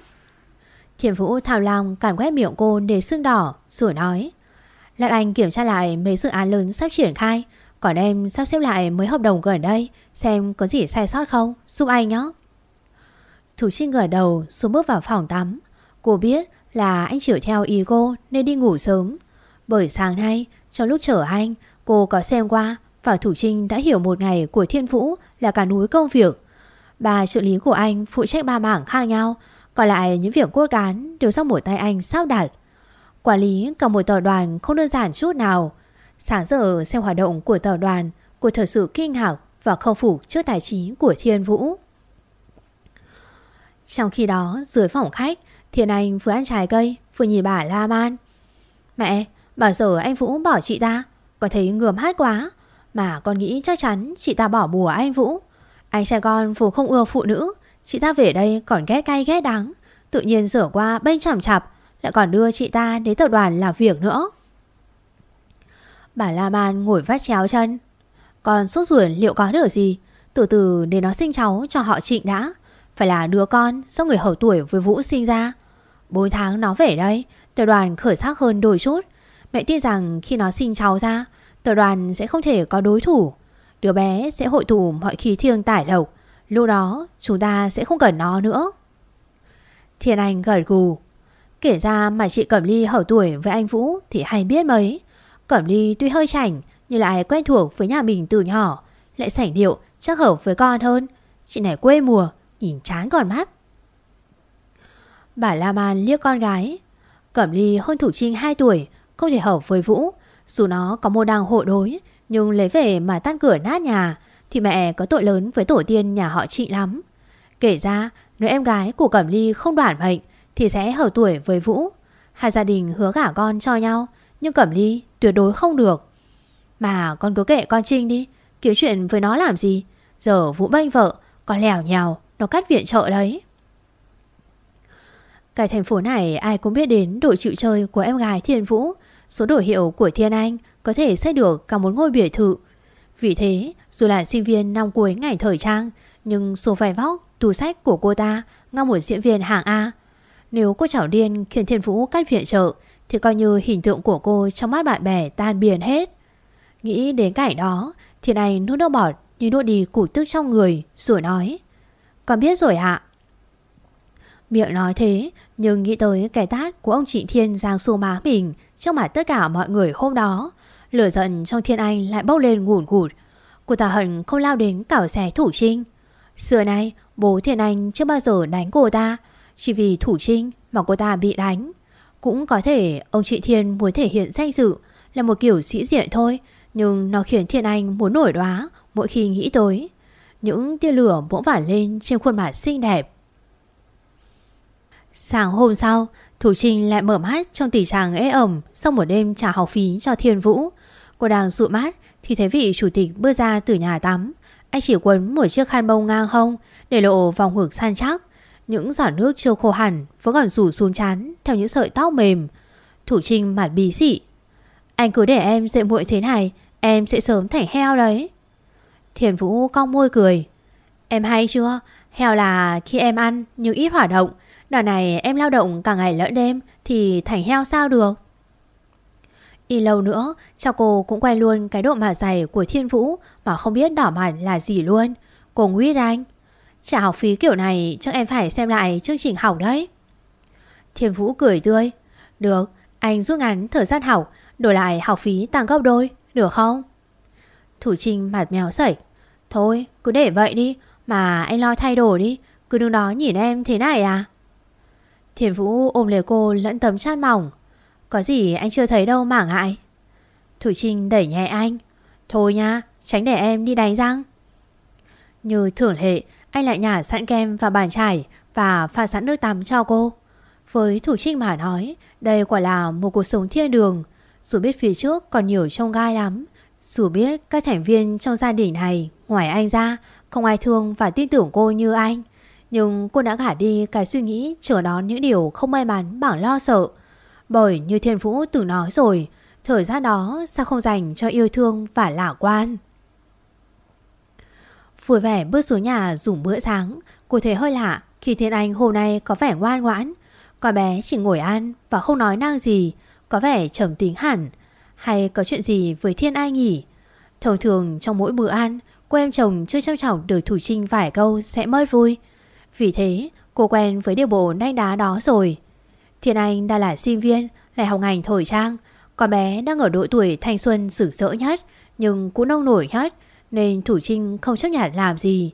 [SPEAKER 2] Thiền Vũ thảo lòng cản quét miệng cô để sưng đỏ Rồi nói. Lát anh kiểm tra lại mấy dự án lớn sắp triển khai Còn em sắp xếp lại mấy hợp đồng gần đây Xem có gì sai sót không Giúp anh nhé. Thủ Trinh ngửa đầu xuống bước vào phòng tắm. Cô biết là anh chịu theo ý cô Nên đi ngủ sớm. Bởi sáng nay trong lúc chở anh Cô có xem qua và Thủ Trinh đã hiểu một ngày của Thiên Vũ là cả núi công việc. Bà trợ lý của anh phụ trách ba mảng khác nhau, còn lại những việc cốt cán đều do một tay anh sắp đặt. Quản lý cả một tờ đoàn không đơn giản chút nào. Sáng giờ xem hoạt động của tờ đoàn, cô thật sự kinh ngạc và không phục trước tài trí của Thiên Vũ. Trong khi đó, dưới phòng khách, Thiên Anh vừa ăn trái cây, vừa nhìn bà La Man. Mẹ, bảo giờ anh Vũ bỏ chị ta? Con thấy ngườm hát quá Mà con nghĩ chắc chắn chị ta bỏ bùa anh Vũ Anh trai con phù không ưa phụ nữ Chị ta về đây còn ghét cay ghét đắng, Tự nhiên rửa qua bên chằm chạp Lại còn đưa chị ta đến tập đoàn làm việc nữa. Bà La Man ngồi vắt chéo chân. Con sốt ruột liệu có được gì? Từ từ để nó sinh cháu cho họ trịnh đã. Phải là đứa con Sau người hậu tuổi với Vũ sinh ra. 4 tháng nó về đây, Tập đoàn khởi sắc hơn đôi chút. Mẹ tin rằng khi nó sinh cháu ra, Tập đoàn sẽ không thể có đối thủ. Đứa bé sẽ hội tụ mọi khí thiêng tải lộc. Lúc đó chúng ta sẽ không cần nó nữa. Thiên Anh gật gù. Kể ra mà chị Cẩm Ly hở tuổi với anh Vũ Thì hay biết mấy. Cẩm Ly tuy hơi chảnh Nhưng lại quen thuộc với nhà mình từ nhỏ. Lại sảnh điệu chắc hợp với con hơn. Chị này quê mùa Nhìn chán còn mắt. Bà La Man liếc con gái. Cẩm Ly hơn Thủ Trinh 2 tuổi không thể hợp với Vũ. Dù nó có mô đăng hộ đối, nhưng lấy về mà tan cửa nát nhà, thì mẹ có tội lớn với tổ tiên nhà họ chị lắm. Kể ra, nếu em gái của Cẩm Ly không đoản mệnh, thì sẽ hợp tuổi với Vũ. Hai gia đình hứa gả con cho nhau, nhưng Cẩm Ly tuyệt đối không được. Mà con cứ kệ con Trinh đi, kiếm chuyện với nó làm gì? Giờ Vũ bênh vợ, con lèo nhào, nó cắt viện trợ đấy. Cái thành phố này ai cũng biết đến đội chịu chơi của em gái Thiên Vũ Số đổi hiệu của Thiên Anh có thể xây được cả một ngôi biệt thự. Vì thế, dù là sinh viên năm cuối ngày thời trang, nhưng số vải vóc, tủ sách của cô ta ngang một diễn viên hạng A. Nếu cô chảo điên khiến Thiên Vũ cắt viện trợ, thì coi như hình tượng của cô trong mắt bạn bè tan biển hết. Nghĩ đến cảnh đó, Thiên Anh nuốt nước bọt như nuốt đi củ tức trong người, rồi nói. Con biết rồi ạ. Miệng nói thế, nhưng nghĩ tới cái tát của ông chị Thiên giang xô má mình Trước mặt tất cả mọi người hôm đó Lửa giận trong Thiên Anh lại bốc lên ngủn ngụt. Cô ta hận không lao đến cảo xẻ Thủ Trinh. Xưa nay, bố Thiên Anh chưa bao giờ đánh cô ta. Chỉ vì Thủ Trinh mà cô ta bị đánh. Cũng có thể ông chị Thiên muốn thể hiện danh dự Là một kiểu sĩ diện thôi, Nhưng nó khiến Thiên Anh muốn nổi đoá Mỗi khi nghĩ tới. Những tia lửa bỗng vản lên trên khuôn mặt xinh đẹp. Sáng hôm sau, Thủ Trinh lại mở mắt trong tình trạng ế ẩm sau một đêm trả học phí cho Thiên Vũ. Cô đang dụ mát thì thấy vị chủ tịch bước ra từ nhà tắm. Anh chỉ quấn một chiếc khăn bông ngang hông để lộ vòng ngực săn chắc. Những giọt nước chưa khô hẳn vẫn còn rủ xuống chán theo những sợi tóc mềm. Thủ Trinh mặt bí dị. Anh cứ để em dậy muội thế này, em sẽ sớm thành heo đấy. Thiền Vũ cong môi cười. Em hay chưa? Heo là khi em ăn nhưng ít hoạt động Đợt này em lao động cả ngày lẫn đêm Thì thành heo sao được Y lâu nữa Cho cô cũng quay luôn cái độ mà dày của Thiên Vũ Mà không biết đỏ mặt là gì luôn. Cô nguyết anh Trả học phí kiểu này, chắc em phải xem lại chương trình học đấy. Thiên Vũ cười tươi, Được, Anh rút ngắn thời gian học, Đổi lại học phí tăng gấp đôi, Được không? Thủ Trinh mặt mèo sẩy, Thôi, cứ để vậy đi, Mà anh lo thay đổi đi, Cứ đứng đó nhìn em thế này à? Thiên Vũ ôm lấy cô lẫn tấm chăn mỏng. Có gì anh chưa thấy đâu mà ngại. Thủy Trinh đẩy nhẹ anh. Thôi nha, tránh để em đi đánh răng. Như thường lệ, anh lại nhả sẵn kem và bàn chải và pha sẵn nước tắm cho cô. Với Thủ Trinh mà nói, đây quả là một cuộc sống thiên đường. Dù biết phía trước còn nhiều trông gai lắm, dù biết các thành viên trong gia đình này, ngoài anh ra, không ai thương và tin tưởng cô như anh. Nhưng cô đã gả đi cái suy nghĩ chờ đón những điều không may mắn bằng lo sợ. Bởi như Thiên Vũ từng nói rồi, thời gian đó sao không dành cho yêu thương và lạc quan. Vui vẻ bước xuống nhà dùng bữa sáng, cô thấy hơi lạ khi Thiên Anh hôm nay có vẻ ngoan ngoãn. Con bé chỉ ngồi ăn và không nói năng gì, có vẻ trầm tính hẳn. Hay có chuyện gì với Thiên Anh nhỉ? Thường thường trong mỗi bữa ăn, cô em chồng chưa chăm trọng được Thủ Trinh vài câu sẽ mất vui. Vì thế, cô quen với điều bộ nanh đá đó rồi. Thiên Anh đang là sinh viên, lại học ngành thời trang. Con bé đang ở độ tuổi thanh xuân sử sỡ nhất, nhưng cũng nông nổi nhất, nên Thủ Trinh không chấp nhận làm gì.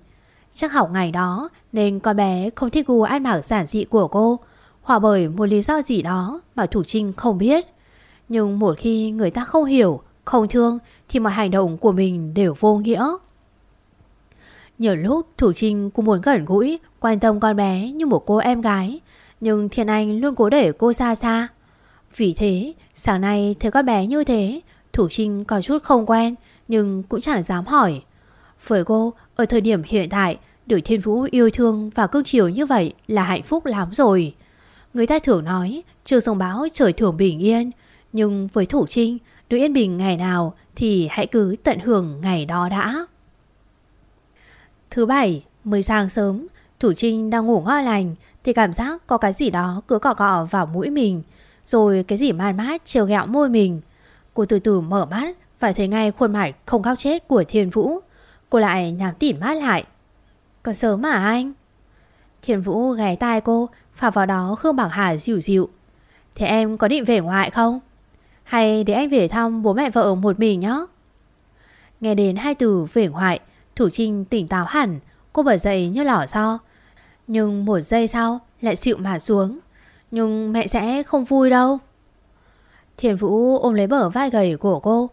[SPEAKER 2] Chắc học ngày đó nên con bé không thích gu ăn mặc giản dị của cô, hoặc bởi một lý do gì đó mà Thủ Trinh không biết. Nhưng một khi người ta không hiểu, không thương thì mọi hành động của mình đều vô nghĩa. Nhiều lúc Thủ Trinh cũng muốn gần gũi, quan tâm con bé như một cô em gái, nhưng Thiên Anh luôn cố để cô xa xa. Vì thế, sáng nay thấy con bé như thế, Thủ Trinh có chút không quen, nhưng cũng chẳng dám hỏi. Với cô, ở thời điểm hiện tại, được Thiên Vũ yêu thương và cưng chiều như vậy là hạnh phúc lắm rồi. Người ta thường nói, chưa sông báo trời thường bình yên, nhưng với Thủ Trinh, được yên bình ngày nào thì hãy cứ tận hưởng ngày đó đã. Thứ bảy, mới sáng sớm, Thủ Trinh đang ngủ ngon lành thì cảm giác có cái gì đó cứ cọ cọ vào mũi mình, rồi cái gì man mát trêu ghẹo môi mình. Cô từ từ mở mắt và thấy ngay khuôn mặt không khóc chết của Thiên Vũ. Cô lại nhắm tỉn mắt lại. Còn sớm mà anh? Thiên Vũ ghé tai cô, phả vào đó Khương Bảo Hà dịu dịu. Thế em có định về ngoại không? Hay để anh về thăm bố mẹ vợ một mình nhé? Nghe đến hai từ về ngoại, Thủ Trinh tỉnh táo hẳn, cô bật dậy như lỏ do. Nhưng một giây sau lại xịu mà xuống. Nhưng mẹ sẽ không vui đâu. Thiền Vũ ôm lấy bờ vai gầy của cô.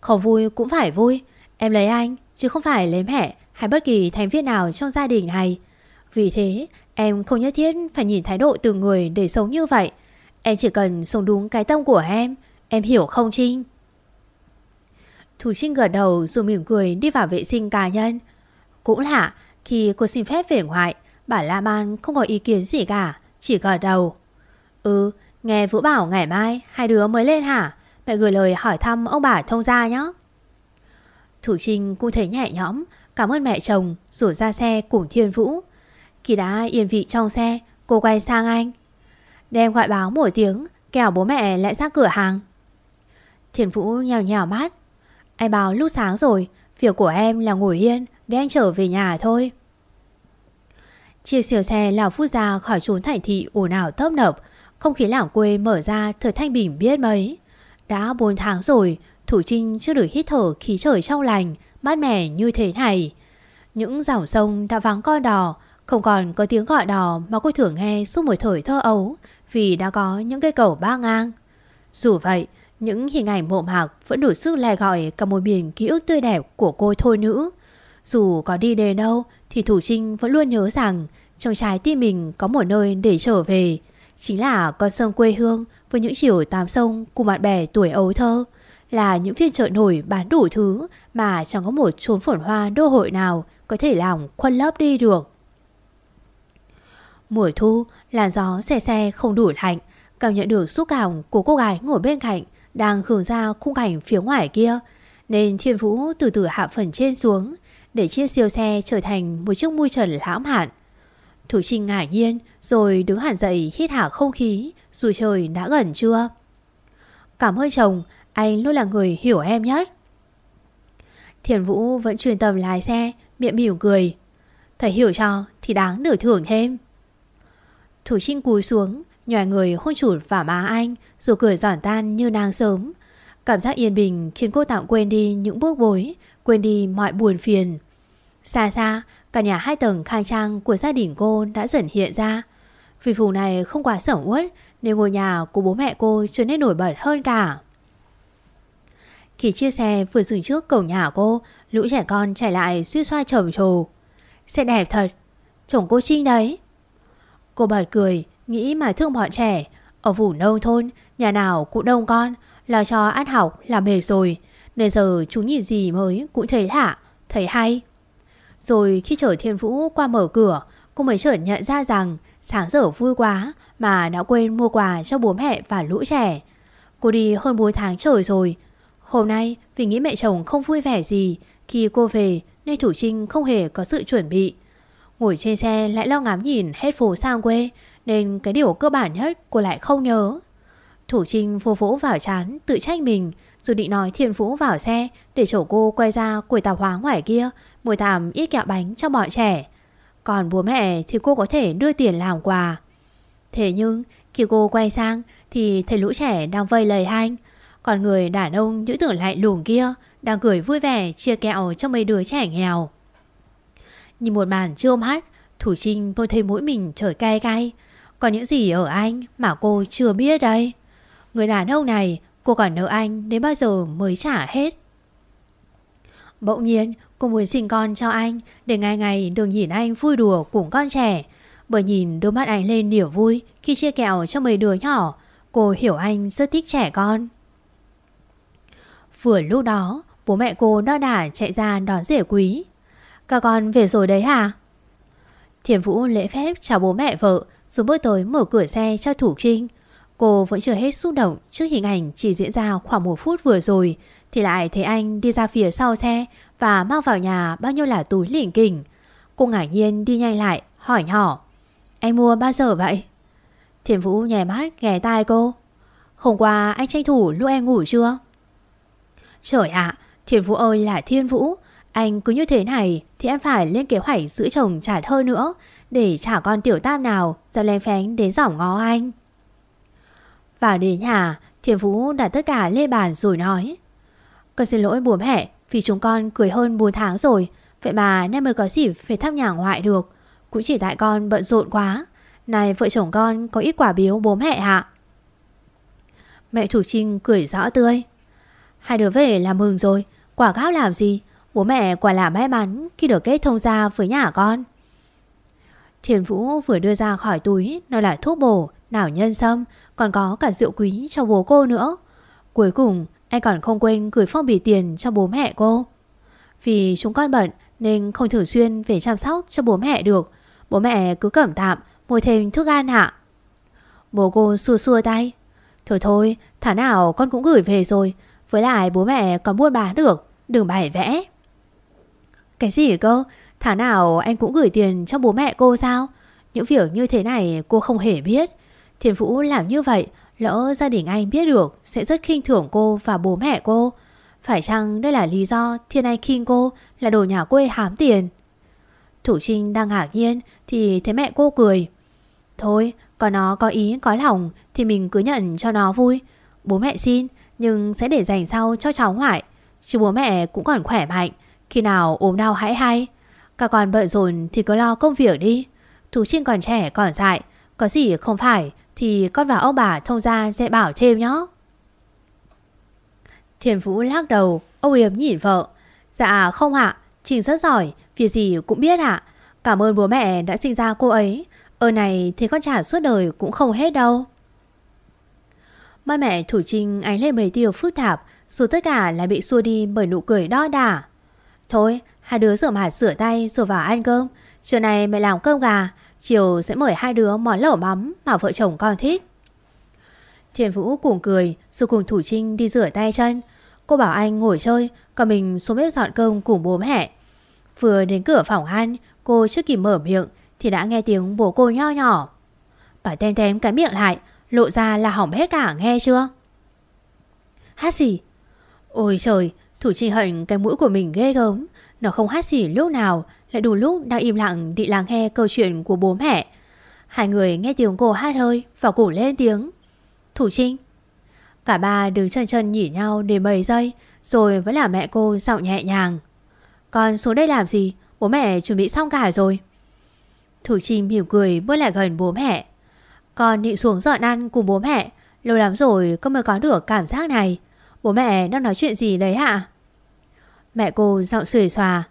[SPEAKER 2] Không vui cũng phải vui. Em lấy anh, chứ không phải lấy mẹ hay bất kỳ thành viên nào trong gia đình này. Vì thế, em không nhất thiết phải nhìn thái độ từ người để sống như vậy. Em chỉ cần sống đúng cái tâm của em. Em hiểu không Trinh? Thủ Trinh gật đầu rồi mỉm cười đi vào vệ sinh cá nhân. Cũng lạ, khi cô xin phép về ngoại, bà La ban không có ý kiến gì cả, chỉ gật đầu. Ừ, nghe Vũ bảo ngày mai hai đứa mới lên hả? Mẹ gửi lời hỏi thăm ông bà thông gia nhé. Thủ Trinh cũng thấy nhẹ nhõm, cảm ơn mẹ chồng rủ ra xe cùng Thiên Vũ. Khi đã yên vị trong xe, cô quay sang anh. Đem gọi báo một tiếng, kẻo bố mẹ lại ra cửa hàng. Thiên Vũ nhào nhào mắt. Anh báo lúc sáng rồi, việc của em là ngồi yên để anh trở về nhà thôi. Chia siêu xe lào phút ra khỏi trốn thành thị ồn ào tấp nập, không khí làng quê mở ra thời thanh bình biết mấy. Đã 4 tháng rồi, Thủ Trinh chưa được hít thở khí trời trong lành, mát mẻ như thế này. Những dòng sông đã vắng con đò, không còn có tiếng gọi đò mà cô thường nghe suốt một thời thơ ấu vì đã có những cây cầu ba ngang. Dù vậy, những hình ảnh mộ mạc vẫn đủ sức lè gọi cả một biển ký ức tươi đẹp của cô thôi nữ. Dù có đi đến đâu thì Thủ Trinh vẫn luôn nhớ rằng trong trái tim mình có một nơi để trở về. Chính là con sông quê hương với những chiều tám sông cùng bạn bè tuổi ấu thơ. Là những phiên chợ nổi bán đủ thứ mà chẳng có một chốn phổn hoa đô hội nào có thể làm khuân lớp đi được. Mùa thu, làn gió xe xe không đủ lạnh, cảm nhận được xúc cảm của cô gái ngồi bên cạnh đang hưởng ra khung cảnh phía ngoài kia, nên Thiên Vũ từ từ hạ phần trên xuống để chiếc siêu xe trở thành một chiếc mui trần lãng mạn. Thủ Trinh ngạc nhiên rồi đứng hẳn dậy hít hả không khí dù trời đã gần chưa. Cảm ơn chồng, anh luôn là người hiểu em nhất. Thiền Vũ vẫn truyền tầm lái xe, miệng mỉm cười. Thầy hiểu cho thì đáng được thưởng thêm. Thủ Trinh cúi xuống, nhòi người hôn chụt vào má anh rồi cười giản tan như nàng sớm. Cảm giác yên bình khiến cô tạm quên đi những bước bối, quên đi mọi buồn phiền. Xa xa, cả nhà hai tầng khang trang của gia đình cô đã dần hiện ra. Vì phủ này không quá sẩm uất nên ngôi nhà của bố mẹ cô trở nên nổi bật hơn cả. Khi chia xe vừa dừng trước cổng nhà cô, lũ trẻ con chạy lại suy xoa trầm trồ. Xe đẹp thật, chồng cô Trinh đấy. Cô bật cười, nghĩ mà thương bọn trẻ. Ở vùng nông thôn, nhà nào cũng đông con, lo cho ăn học làm mệt rồi. Nên giờ chúng nhìn gì mới cũng thấy lạ, thấy hay. Rồi khi chở Thiên Vũ qua mở cửa, cô mới chợt nhận ra rằng sáng giờ vui quá mà đã quên mua quà cho bố mẹ và lũ trẻ. Cô đi hơn 4 tháng trời rồi. Hôm nay vì nghĩ mẹ chồng không vui vẻ gì khi cô về nên Thủ Trinh không hề có sự chuẩn bị. Ngồi trên xe lại lo ngắm nhìn hết phố sang quê nên cái điều cơ bản nhất cô lại không nhớ. Thủ Trinh vô vỗ vào chán tự trách mình rồi định nói Thiên Vũ vào xe để chở cô quay ra quầy tạp hóa ngoài kia mua thảm ít kẹo bánh cho bọn trẻ. Còn bố mẹ thì cô có thể đưa tiền làm quà. Thế nhưng khi cô quay sang thì thấy lũ trẻ đang vây lời anh. Còn người đàn ông nữ tưởng lại lùn kia đang cười vui vẻ chia kẹo cho mấy đứa trẻ nghèo. Nhìn một màn chưa mắt, Thủ Trinh tôi thấy mũi mình trở cay cay. Có những gì ở anh mà cô chưa biết đây? Người đàn ông này cô còn nợ anh đến bao giờ mới trả hết? Bỗng nhiên cô muốn sinh con cho anh để ngày ngày được nhìn anh vui đùa cùng con trẻ. Bởi nhìn đôi mắt anh lên niềm vui khi chia kẹo cho mấy đứa nhỏ, cô hiểu anh rất thích trẻ con. Vừa lúc đó, bố mẹ cô đo đả chạy ra đón rể quý. Các con về rồi đấy hả? Thiền Vũ lễ phép chào bố mẹ vợ rồi bước tới mở cửa xe cho Thủ Trinh. Cô vẫn chưa hết xúc động trước hình ảnh chỉ diễn ra khoảng một phút vừa rồi thì lại thấy anh đi ra phía sau xe và mang vào nhà bao nhiêu là túi lỉnh kỉnh. Cô ngạc nhiên đi nhanh lại hỏi nhỏ Anh mua bao giờ vậy? Thiền Vũ nhè mắt ghé tai cô Hôm qua anh tranh thủ lúc em ngủ chưa? Trời ạ, Thiền Vũ ơi là Thiên Vũ Anh cứ như thế này thì em phải lên kế hoạch giữ chồng trả thơ nữa Để trả con tiểu tam nào dám len phén đến giỏng ngó anh Vào đến nhà Thiền Vũ đặt tất cả lên bàn rồi nói Con xin lỗi bố mẹ vì chúng con cười hơn 4 tháng rồi Vậy mà nay mới có dịp phải thăm nhà ngoại được. Cũng chỉ tại con bận rộn quá. Này vợ chồng con có ít quả biếu bố mẹ hả? Mẹ Thủ Trinh cười rõ tươi. Hai đứa về là mừng rồi. Quả gáo làm gì? Bố mẹ quả là may mắn khi được kết thông gia với nhà con. Thiền Vũ vừa đưa ra khỏi túi Nó là thuốc bổ, nào nhân sâm Còn có cả rượu quý cho bố cô nữa. Cuối cùng anh còn không quên gửi phong bì tiền cho bố mẹ cô. Vì chúng con bận Nên không thường xuyên về chăm sóc cho bố mẹ được. Bố mẹ cứ cẩm tạm Mua thêm thức ăn hạ Bố cô xua xua tay. Thôi thôi, thả nào con cũng gửi về rồi. Với lại bố mẹ còn buôn bán được, Đừng bày vẽ. Cái gì cơ? Thả nào anh cũng gửi tiền cho bố mẹ cô sao? Những việc như thế này cô không hề biết. Thiền Vũ làm như vậy Lỡ gia đình anh biết được Sẽ rất khinh thưởng cô và bố mẹ cô. Phải chăng đây là lý do Thiên Anh khinh cô là đồ nhà quê hám tiền? Thủ Trinh đang ngạc nhiên Thì thấy mẹ cô cười. Thôi, có nó có ý, có lòng Thì mình cứ nhận cho nó vui. Bố mẹ xin, nhưng sẽ để dành sau cho cháu ngoại, Chứ bố mẹ cũng còn khỏe mạnh, Khi nào ốm đau hãy hay. Cả con bận rộn thì cứ lo công việc đi. Thủ Trinh còn trẻ, còn dại, Có gì không phải. Thì con và ông bà thông gia sẽ bảo thêm nhé. Thiền Vũ lắc đầu Âu yếm nhìn vợ. Dạ không ạ Trình rất giỏi, Việc gì cũng biết ạ. Cảm ơn bố mẹ đã sinh ra cô ấy. Ở này thì con trả suốt đời cũng không hết đâu. Ba mẹ Thủ Trinh ánh lên mấy điều phức tạp, Dù tất cả lại bị xua đi bởi nụ cười đo đả. Thôi, hai đứa rửa mặt rửa tay rồi vào ăn cơm. Chiều này mẹ làm cơm gà Chiều sẽ mời hai đứa món lẩu mắm mà vợ chồng con thích. Thiền Vũ cùng cười, rồi cùng Thủ Trinh đi rửa tay chân. Cô bảo anh ngồi chơi, Còn mình xuống bếp dọn cơm cùng bố mẹ. Vừa đến cửa phòng ăn, Cô chưa kịp mở miệng Thì đã nghe tiếng bố cô nho nhỏ. Bà tem tem cái miệng lại, Lộ ra là hỏng hết cả, nghe chưa? Hát gì Ôi trời, Thủ Trinh hận cái mũi của mình ghê gớm. Nó không hát gì lúc nào lại đủ lúc đang im lặng định lắng nghe câu chuyện của bố mẹ. Hai người nghe tiếng cô hát hơi Và củ lên tiếng. Thủ trinh. Cả ba đứng chân chân nhỉ nhau để mấy giây, Rồi vẫn là mẹ cô giọng nhẹ nhàng. Con xuống đây làm gì? Bố mẹ chuẩn bị xong cả rồi. Thủ trinh mỉm cười bước lại gần bố mẹ. Con định xuống dọn ăn cùng bố mẹ, Lâu lắm rồi con mới có được cảm giác này. Bố mẹ đang nói chuyện gì đấy hả? Mẹ cô giọng xuề xòa.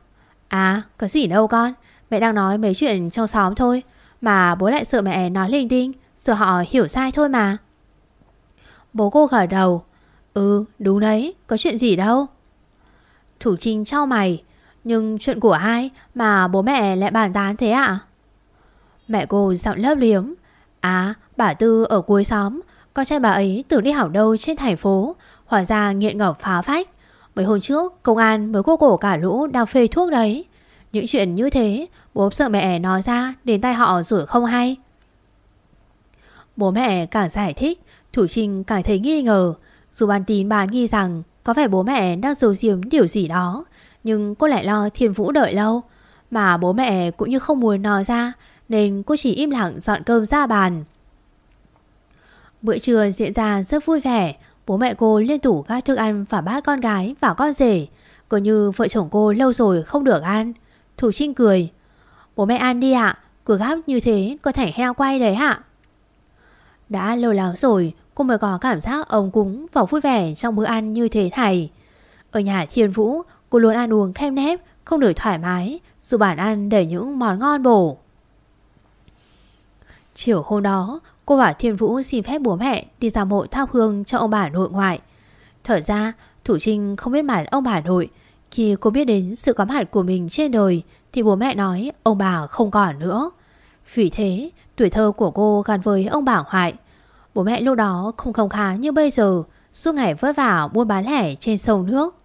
[SPEAKER 2] À có gì đâu con. Mẹ đang nói mấy chuyện trong xóm thôi, Mà bố lại sợ mẹ nói linh tinh, Sợ họ hiểu sai thôi mà. Bố cô gật đầu. Ừ đúng đấy, Có chuyện gì đâu. Thủ Trinh trao mày, Nhưng chuyện của ai mà bố mẹ lại bàn tán thế ạ? Mẹ cô giọng lớp liếm. À bà Tư ở cuối xóm, Con trai bà ấy tưởng đi học đâu trên thành phố, Hóa ra nghiện ngập phá phách. Mấy hôm trước, công an mới cô cổ cả lũ đang phê thuốc đấy. Những chuyện như thế, Bố sợ mẹ nói ra đến tay họ rồi không hay. Bố mẹ càng giải thích, Thủ Trinh càng thấy nghi ngờ. Dù bàn tín bán nghi rằng Có vẻ bố mẹ đang giấu giếm điều gì đó, Nhưng cô lại lo thiên vũ đợi lâu. Mà bố mẹ cũng như không muốn nói ra, Nên cô chỉ im lặng dọn cơm ra bàn. Bữa trưa diễn ra rất vui vẻ Bố mẹ cô liên tục gác thức ăn và bát con gái và con rể. Cứ như vợ chồng cô lâu rồi không được ăn. Thủ Trinh cười. Bố mẹ ăn đi ạ, Cứ gắp như thế có thể heo quay đấy ạ. Đã lâu lắm rồi, Cô mới có cảm giác ống cúng và vui vẻ trong bữa ăn như thế này. Ở nhà Thiên Vũ, Cô luôn ăn uống khem nép Không được thoải mái, Dù bản ăn để những món ngon bổ. Chiều hôm đó Cô và Thiên Vũ xin phép bố mẹ Đi ra mộ thao hương cho ông bà nội ngoại. Thở ra, Thủ Trinh không biết mặt ông bà nội. Khi cô biết đến sự có mặt của mình trên đời, Thì bố mẹ nói ông bà không còn nữa. Vì thế, tuổi thơ của cô gắn với ông bà ngoại. Bố mẹ lúc đó không không khá như bây giờ, Suốt ngày vất vả buôn bán lẻ trên sông nước.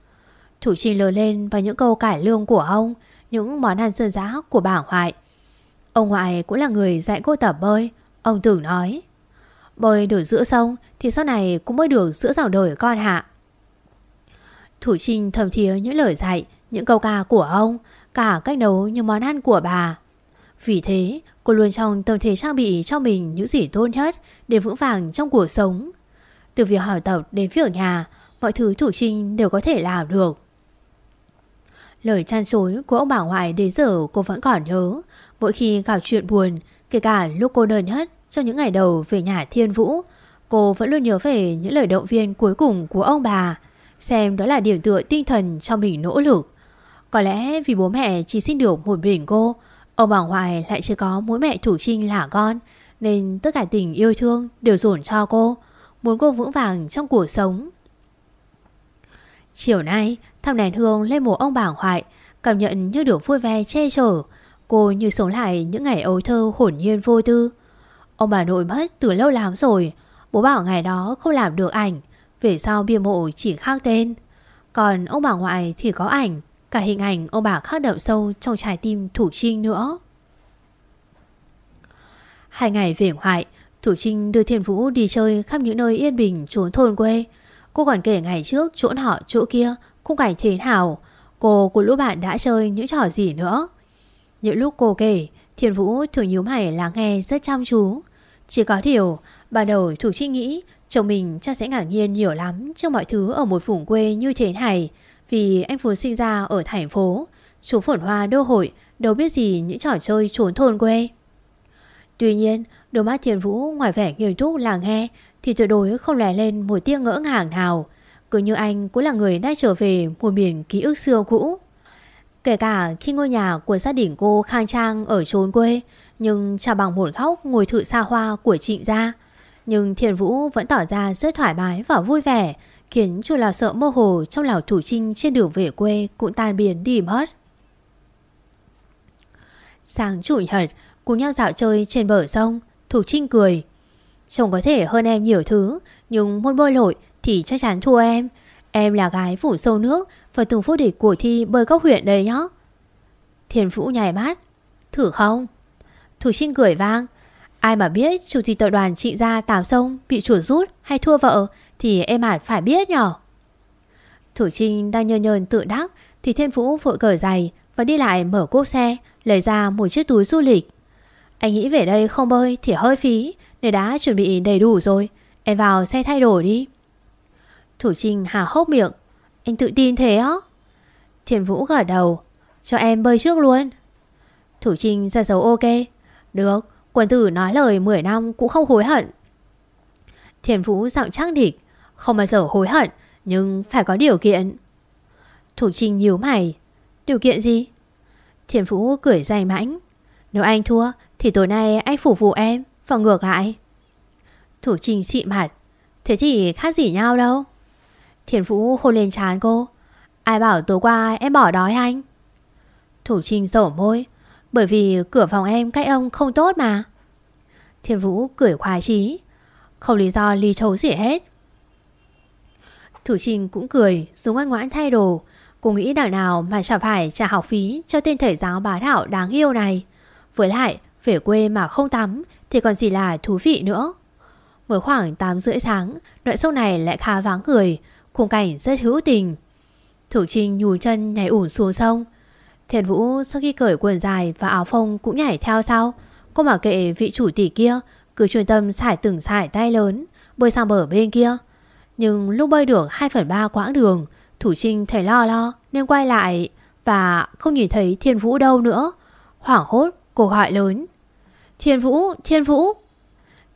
[SPEAKER 2] Thủ Trinh lớn lên vào những câu cải lương của ông, Những món ăn dân dã của bà ngoại. Ông ngoại cũng là người dạy cô tập bơi Ông tưởng nói. Bơi đổi giữa sông Thì sau này cũng mới được giữa dòng đời con hạ. Thủ Trinh thầm thía những lời dạy, Những câu ca của ông, Cả cách nấu những món ăn của bà. Vì thế, cô luôn trong tâm thế trang bị cho mình những gì tốt nhất Để vững vàng trong cuộc sống. Từ việc hỏi tập đến việc nhà, Mọi thứ Thủ Trinh đều có thể làm được. Lời chăn chối của ông bà ngoại đến giờ cô vẫn còn nhớ, Mỗi khi gặp chuyện buồn, Kể cả lúc cô đơn nhất trong những ngày đầu về nhà Thiên Vũ, Cô vẫn luôn nhớ về những lời động viên cuối cùng của ông bà, Xem đó là điểm tựa tinh thần cho mình nỗ lực. Có lẽ vì bố mẹ chỉ sinh được một mình cô, Ông bà ngoại lại chỉ có mỗi mẹ Thủ Trinh là con, Nên tất cả tình yêu thương đều dồn cho cô, Muốn cô vững vàng trong cuộc sống. Chiều nay thăm đèn hương lên mộ ông bà ngoại, Cảm nhận như được vui vẻ che chở. Cô như sống lại những ngày ấu thơ hồn nhiên vô tư Ông bà nội mất từ lâu lắm rồi. Bố bảo ngày đó không làm được ảnh. Về sau bia mộ chỉ khác tên. Còn ông bà ngoại thì có ảnh. Cả hình ảnh ông bà khắc đậm sâu Trong trái tim Thủ Trinh nữa. Hai ngày về ngoại Thủ Trinh đưa Thiên Vũ đi chơi khắp những nơi yên bình trốn thôn quê. Cô còn kể ngày trước chỗ nọ chỗ kia Khung cảnh thế nào. Cô của lũ bạn đã chơi những trò gì nữa. Những lúc cô kể, Thiên Vũ thường nhíu mày lắng nghe rất chăm chú. Chỉ có điều, ban đầu Thủ Trinh nghĩ chồng mình chắc sẽ ngạc nhiên nhiều lắm trong mọi thứ ở một vùng quê như thế này. Vì anh vốn sinh ra ở thành phố, chú phồn hoa đô hội đâu biết gì những trò chơi trốn thôn quê. Tuy nhiên, đôi mắt Thiên Vũ ngoài vẻ nghiêm túc là nghe thì tuyệt đối không lè lên một tia ngỡ ngàng nào. Cứ như anh cũng là người đã trở về một miền ký ức xưa cũ. Kể cả khi ngôi nhà của gia đình cô khang trang ở chốn quê nhưng chả bằng một góc ngồi thử xa hoa của trịnh gia Nhưng Thiền Vũ vẫn tỏ ra rất thoải mái và vui vẻ, Khiến cho lò sợ mơ hồ trong lão thủ trinh trên đường về quê cũng tan biến đi mất. Sáng chủ nhật, cùng nhau dạo chơi trên bờ sông, Thủ Trinh cười. Chồng có thể hơn em nhiều thứ, Nhưng môn bơi lội thì chắc chắn thua em. Em là gái phủ sâu nước Và từng phút địch của thi bơi các huyện đây nhá. Thiền Vũ nhảy mắt. Thử không? Thủ Trinh cười vang. Ai mà biết chủ tịch tập đoàn trị gia Tào Sông Bị chuột rút hay thua vợ, Thì em hẳn phải biết nhở Thủ Trinh đang nhơn nhơn tự đắc, Thì Thiên Vũ vội cởi giày Và đi lại mở cốp xe, Lấy ra một chiếc túi du lịch. Anh nghĩ về đây không bơi thì hơi phí, Nên đã chuẩn bị đầy đủ rồi. Em vào xe thay đổi đi. Thủ Trinh hà hốc miệng. Anh tự tin thế á? Thiên Vũ gật đầu. Cho em bơi trước luôn. Thủ Trinh ra dấu ok. Được, Quân tử nói lời 10 năm cũng không hối hận. Thiền Vũ giọng chắc địch Không bao giờ hối hận, Nhưng phải có điều kiện. Thủ Trinh nhíu mày. Điều kiện gì? Thiền Vũ cười dày mãnh. Nếu anh thua, thì tối nay anh phục vụ em, Và ngược lại. Thủ Trinh xị mặt. Thế thì khác gì nhau đâu. Thiền Vũ hôn lên chán cô. Ai bảo tối qua em bỏ đói anh? Thủ Trinh dở môi. Bởi vì cửa phòng em cách ông không tốt mà. Thiên Vũ cười khoái chí. Không lý do ly trấu gì hết. Thủ Trinh cũng cười Xuống ngoan ngoãn thay đồ, Cô nghĩ đảo nào mà chẳng phải trả học phí Cho tên thầy giáo bá đạo đáng yêu này. Với lại, về quê mà không tắm Thì còn gì là thú vị nữa. Mới khoảng 8 rưỡi sáng, Đoạn sông này lại khá vắng người, Khung cảnh rất hữu tình. Thủ Trinh nhù chân nhảy ủn xuống sông Thiền Vũ sau khi cởi quần dài Và áo phông cũng nhảy theo sau. Cô bảo kệ vị chủ tỷ kia Cứ chuyên tâm xải từng xải tay lớn Bơi sang bờ bên kia. Nhưng lúc bơi được 2 phần 3 quãng đường Thủ Trinh thấy lo lo Nên quay lại Và không nhìn thấy Thiên Vũ đâu nữa. Hoảng hốt cô gọi lớn. Thiên Vũ, Thiên Vũ!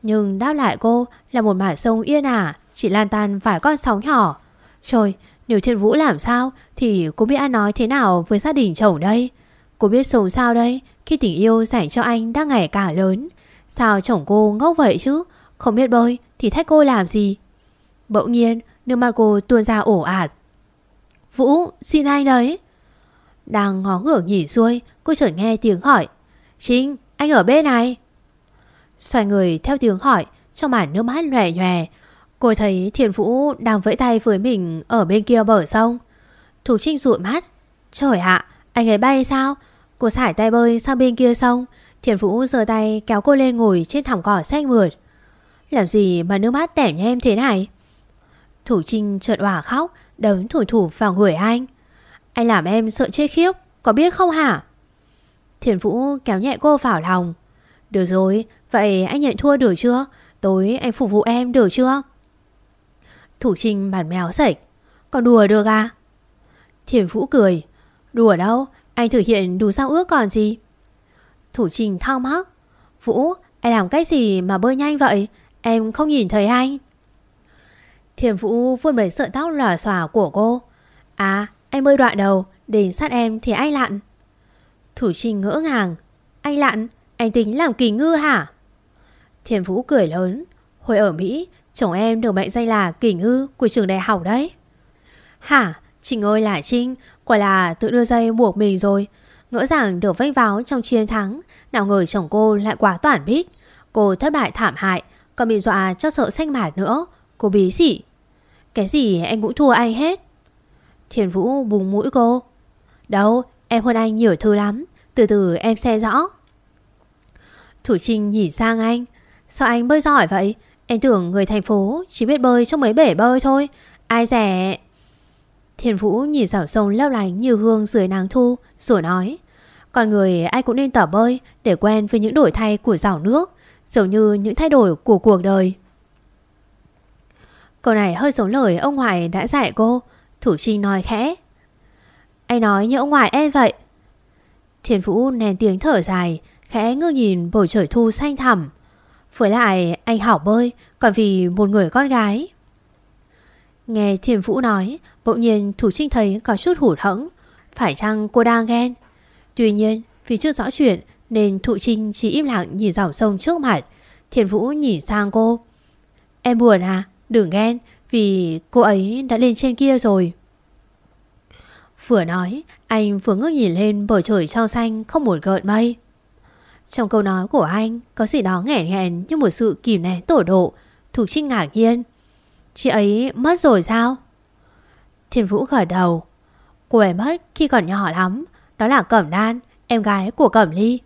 [SPEAKER 2] Nhưng đáp lại cô là một mảng sông yên ả Chỉ lan tan vài con sóng nhỏ. Trời, nếu Thiên Vũ làm sao Thì cô biết anh nói thế nào với gia đình chồng đây? Cô biết sống sao đây Khi tình yêu dành cho anh đang ngày cả lớn. Sao chồng cô ngốc vậy chứ? Không biết bơi thì thách cô làm gì? Bỗng nhiên, nước mắt cô tuôn ra ổ ạt. Vũ, xin anh đấy. Đang ngó ngửa nhỉ xuôi, Cô chợt nghe tiếng hỏi. Trinh, anh ở bên này. Xoay người theo tiếng hỏi, Trong màn nước mắt nhòe nhòe Cô thấy Thiền Vũ đang vẫy tay với mình Ở bên kia bờ sông. Thủ Trinh rụi mắt. Trời ạ, anh ấy bay sao? Cô sải tay bơi sang bên kia sông. Thiền Vũ giơ tay kéo cô lên ngồi trên thảm cỏ xanh mượt. Làm gì mà nước mắt tẻ nhem thế này? Thủ Trinh chợt òa khóc, Đấm thủ thủ vào người anh. Anh làm em sợ chết khiếp, Có biết không hả? Thiền Vũ kéo nhẹ cô vào lòng. Được rồi, Vậy anh nhận thua được chưa? Tối anh phục vụ em được chưa? Thủ Trinh bản mèo sạch Còn đùa được à? Thiền Vũ cười. Đùa đâu? Anh thực hiện đủ sao ước còn gì? Thủ Trinh thao mắc Vũ, anh làm cách gì mà bơi nhanh vậy? Em không nhìn thấy anh. Thiền Vũ vuôn mấy sợi tóc lòa xòa của cô. À anh bơi đoạn đầu Đến sát em thì anh lặn. Thủ Trinh ngỡ ngàng. Anh lặn? Anh tính làm kỳ ngư hả? Thiền Vũ cười lớn. Hồi ở Mỹ chồng em được mệnh danh là kỷ ngư của trường đại học đấy. Hả? Trinh ơi là Trinh, Quả là tự đưa dây buộc mình rồi. Ngỡ rằng được vách váo trong chiến thắng, Nào ngờ chồng cô lại quá toản bích. Cô thất bại thảm hại, Còn bị dọa cho sợ xanh mạt nữa. Cô bí xỉ Cái gì anh cũng thua anh hết. Thiền Vũ bùng mũi cô. Đâu, em hơn anh nhiều thứ lắm. Từ từ em xe rõ. Thủ Trinh nhìn sang anh. Sao anh bơi giỏi vậy? Em tưởng người thành phố chỉ biết bơi trong mấy bể bơi thôi. Ai rẻ Thiên Vũ nhìn dòng sông lấp lánh như hương dưới nắng thu, Rồi nói, Con người ai cũng nên tập bơi Để quen với những đổi thay của dòng nước, Giống như những thay đổi của cuộc đời. Câu này hơi giống lời ông ngoại đã dạy cô. Thủ Trinh nói khẽ, Anh nói như ông ngoại em vậy. Thiên Vũ nén tiếng thở dài, Khẽ ngước nhìn bầu trời thu xanh thẳm. Với lại, anh hảo bơi, Còn vì một người con gái. Nghe thiền Vũ nói, Bỗng nhiên Thủ Trinh thấy có chút hụt hẫng. Phải chăng cô đang ghen? Tuy nhiên, vì chưa rõ chuyện Nên Thụ Trinh chỉ im lặng nhìn dòng sông trước mặt. Thiền Vũ nhìn sang cô. Em buồn à? Đừng ghen, Vì cô ấy đã lên trên kia rồi. Vừa nói, Anh vừa ngước nhìn lên bầu trời trong xanh Không một gợn mây. Trong câu nói của anh, Có gì đó nghẹn nghẹn như một sự kìm nén tổ độ, Thục Trinh ngạc nhiên. Chị ấy mất rồi sao? Thiên Vũ gật đầu. Cô ấy mất khi còn nhỏ lắm. Đó là Cẩm Đan, Em gái của Cẩm Ly.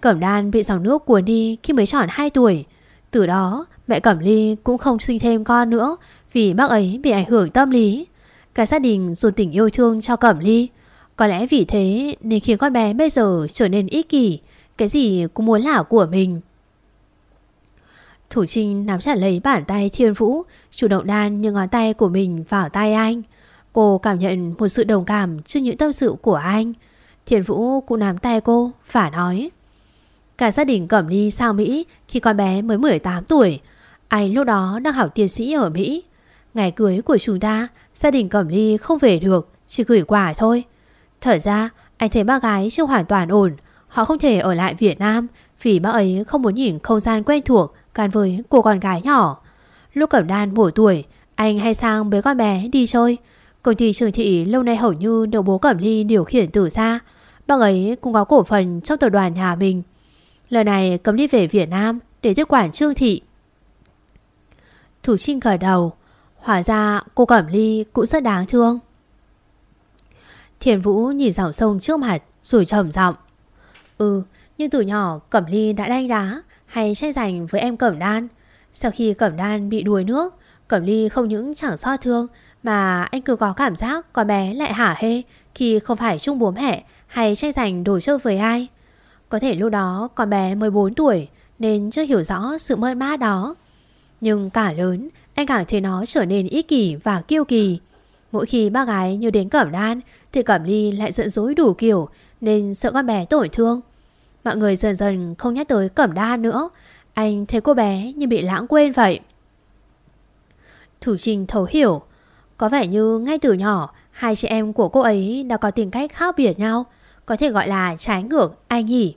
[SPEAKER 2] Cẩm Đan bị dòng nước cuốn đi khi mới tròn 2 tuổi. Từ đó, mẹ Cẩm Ly cũng không sinh thêm con nữa Vì bác ấy bị ảnh hưởng tâm lý. Cả gia đình dồn tình yêu thương cho Cẩm Ly. Có lẽ vì thế nên khiến con bé bây giờ trở nên ích kỷ cái gì cũng muốn là của mình. Thủ Trinh nắm chặt lấy bàn tay Thiên Vũ, Chủ động đan những ngón tay của mình vào tay anh. Cô cảm nhận một sự đồng cảm trước những tâm sự của anh. Thiên Vũ cũng nắm tay cô và nói. Cả gia đình Cẩm Ly sang Mỹ khi con bé mới 18 tuổi. Anh lúc đó đang học tiến sĩ ở Mỹ. Ngày cưới của chúng ta, Gia đình Cẩm Ly không về được, Chỉ gửi quà thôi. Thật ra, anh thấy bác gái chưa hoàn toàn ổn Họ không thể ở lại Việt Nam, Vì bác ấy không muốn nhìn không gian quen thuộc Gắn với cô con gái nhỏ. Lúc Cẩm Đan mỗi tuổi, Anh hay sang với con bé đi chơi. Công ty trường thị lâu nay hầu như được bố Cẩm Ly điều khiển từ xa. Bác ấy cũng có cổ phần trong tập đoàn nhà mình Lần này cấm đi về Việt Nam Để tiếp quản Trương Thị. Thủ Trinh gật đầu, Hóa ra cô Cẩm Ly cũng rất đáng thương. Thiền Vũ nhìn dòng sông trước mặt, Rồi trầm giọng. Ừ nhưng từ nhỏ Cẩm Ly đã đánh đá Hay tranh giành với em Cẩm Đan. Sau khi Cẩm Đan bị đuối nước, Cẩm Ly không những chẳng so thương, Mà anh cứ có cảm giác con bé lại hả hê Khi không phải chung bố mẹ Hay tranh giành đồ chơi với ai. Có thể lúc đó con bé 14 tuổi Nên chưa hiểu rõ sự mơn mát đó. Nhưng cả lớn, Anh càng thấy nó trở nên ích kỷ và kiêu kỳ. Mỗi khi bác gái như đến Cẩm Đan Thì Cẩm Ly lại giận dỗi đủ kiểu Nên sợ con bé tổn thương. Mọi người dần dần không nhắc tới Cẩm đa nữa. Anh thấy cô bé như bị lãng quên vậy. Thủ Trinh thấu hiểu. Có vẻ như ngay từ nhỏ, Hai chị em của cô ấy đã có tính cách khác biệt nhau. Có thể gọi là trái ngược anh nhỉ?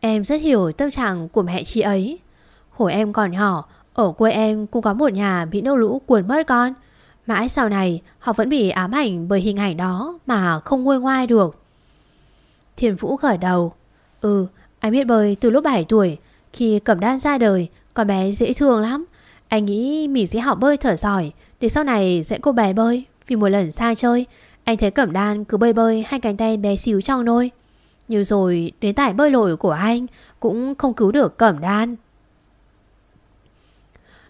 [SPEAKER 2] Em rất hiểu tâm trạng của mẹ chị ấy. Hồi em còn nhỏ, Ở quê em cũng có một nhà bị nước lũ cuốn mất con. Mãi sau này, họ vẫn bị ám ảnh bởi hình ảnh đó Mà không nguôi ngoai được. Thiền Vũ gởi đầu. Ừ anh biết bơi từ lúc 7 tuổi. Khi Cẩm Đan ra đời, Con bé dễ thương lắm. Anh nghĩ mình sẽ học bơi thở giỏi, Để sau này dạy cô bé bơi Vì một lần xa chơi. Anh thấy Cẩm Đan cứ bơi bơi hai cánh tay bé xíu trong nôi Như rồi đến tải bơi lội của anh, Cũng không cứu được Cẩm Đan.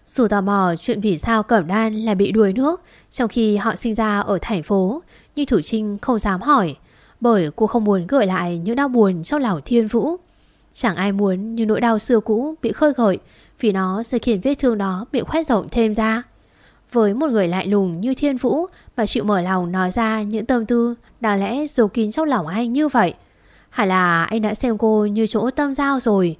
[SPEAKER 2] Dù tò mò chuyện vì sao Cẩm Đan lại bị đuối nước Trong khi họ sinh ra ở thành phố, Nhưng Thủ Trinh không dám hỏi. Bởi cô không muốn gợi lại những đau buồn trong lòng thiên vũ. Chẳng ai muốn như nỗi đau xưa cũ bị khơi gợi, Vì nó sẽ khiến vết thương đó bị khoét rộng thêm ra. Với một người lại lùng như thiên vũ Mà chịu mở lòng nói ra những tâm tư Đáng lẽ dù kín trong lòng anh như vậy Hay là anh đã xem cô như chỗ tâm giao rồi.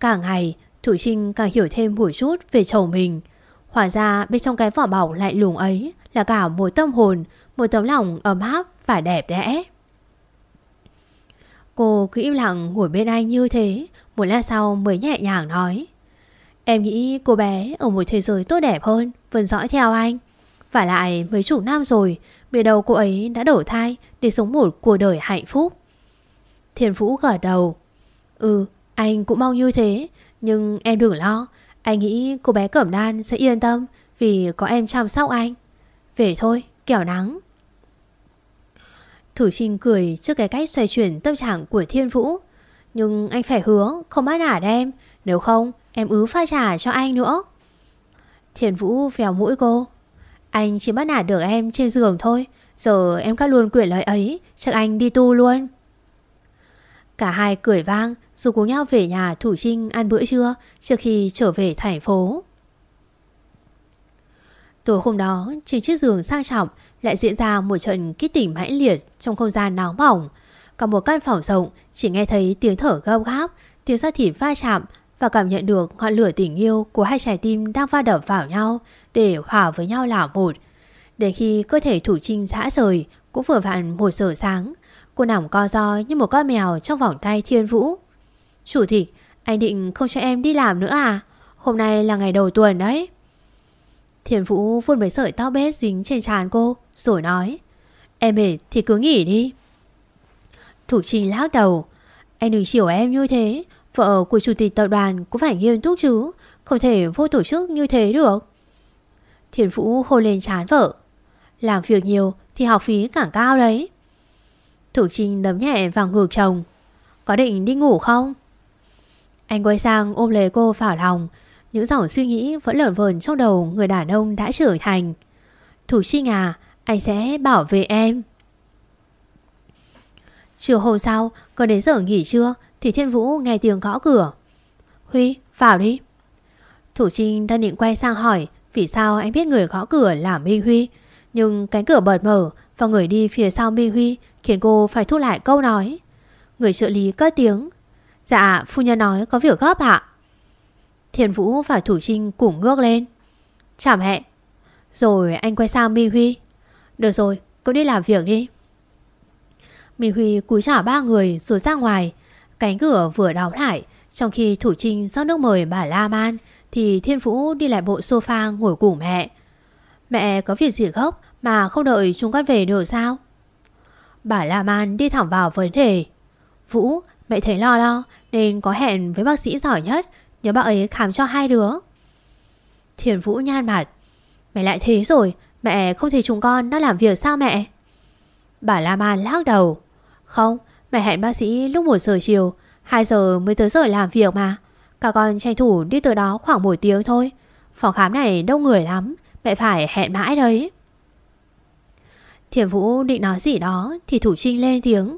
[SPEAKER 2] Càng ngày, Thủ Trinh càng hiểu thêm một chút về chồng mình. Hóa ra bên trong cái vỏ bọc lại lùng ấy Là cả một tâm hồn, Một tấm lòng ấm áp và đẹp đẽ. Cô cứ im lặng ngồi bên anh như thế, Một lát sau mới nhẹ nhàng nói. Em nghĩ cô bé ở một thế giới tốt đẹp hơn, Vẫn dõi theo anh. Và lại mấy chục năm rồi Biết đâu cô ấy đã đổ thai Để sống một cuộc đời hạnh phúc. Thiên vũ gật đầu. Ừ anh cũng mong như thế, Nhưng em đừng lo. Anh nghĩ cô bé Cẩm Đan sẽ yên tâm Vì có em chăm sóc anh. Về thôi, kẻo nắng. Thủ Trinh cười trước cái cách xoay chuyển tâm trạng của Thiên Vũ. Nhưng anh phải hứa không bắt nạt em, nếu không em ứ pha trả cho anh nữa. Thiên Vũ phèo mũi cô. Anh chỉ bắt nạt được em trên giường thôi, giờ em cắt luôn quyển lời ấy, chắc anh đi tu luôn. Cả hai cười vang dù cùng nhau về nhà Thủ Trinh ăn bữa trưa trước khi trở về thành phố. Tối hôm đó, trên chiếc giường sang trọng, lại diễn ra một trận kích tỉnh mãnh liệt trong không gian nóng bỏng. Cả một căn phòng rộng chỉ nghe thấy tiếng thở gấp gáp, tiếng da thịt va chạm và cảm nhận được ngọn lửa tình yêu của hai trái tim đang va đập vào nhau để hòa với nhau là một. Đến khi cơ thể thủ trinh dã rời cũng vừa vặn một giờ sáng, cô nằm co do như một con mèo trong vòng tay thiên vũ. Chủ tịch, anh định không cho em đi làm nữa à? Hôm nay là ngày đầu tuần đấy. Thiền Vũ vuốt mấy sợi tóc bết dính trên trán cô, Rồi nói, Em mệt thì cứ nghỉ đi. Thủ Trinh lắc đầu, Anh đừng chiều em như thế, Vợ của chủ tịch tập đoàn cũng phải nghiêm túc chứ, Không thể vô tổ chức như thế được. Thiền Vũ hôn lên chán vợ, Làm việc nhiều thì học phí càng cao đấy. Thủ Trinh đấm nhẹ vào ngược chồng, Có định đi ngủ không? Anh quay sang ôm lấy cô vào lòng những dòng suy nghĩ vẫn lởn vờn trong đầu người đàn ông đã trưởng thành. Thủ Trinh à, anh sẽ bảo vệ em. Chiều hôm sau, còn đến giờ nghỉ trưa thì Thiên Vũ nghe tiếng gõ cửa. Huy, vào đi. Thủ Trinh đang định quay sang hỏi vì sao anh biết người gõ cửa là Minh Huy. Nhưng cánh cửa bật mở và người đi phía sau Minh Huy khiến cô phải thu lại câu nói. Người trợ lý cất tiếng. Dạ, phu nhân nói có việc gấp ạ. Thiên Vũ và Thủ Trinh cùng ngước lên. Chảm hẹn Rồi anh quay sang Mi Huy. Được rồi, cậu đi làm việc đi. Mi Huy cúi chào ba người rồi ra ngoài. Cánh cửa vừa đóng lại. Trong khi Thủ Trinh rót nước mời bà La Man thì Thiên Vũ đi lại bộ sofa ngồi cùng mẹ. Mẹ có việc gì gốc mà không đợi chúng con về được sao? Bà La Man đi thẳng vào vấn đề. Vũ, mẹ thấy lo lo nên có hẹn với bác sĩ giỏi nhất nhớ bà ấy khám cho hai đứa. Thiền Vũ nhan mặt. Mẹ lại thế rồi, mẹ không thể chúng con nó làm việc sao mẹ? Bà La Man lắc đầu. Không, mẹ hẹn bác sĩ lúc 1 giờ chiều, 2 giờ mới tới giờ làm việc mà. Cả con tranh thủ đi từ đó khoảng 1 tiếng thôi. Phòng khám này đông người lắm, mẹ phải hẹn mãi đấy. Thiểm Vũ định nói gì đó thì Thủ Trinh lên tiếng.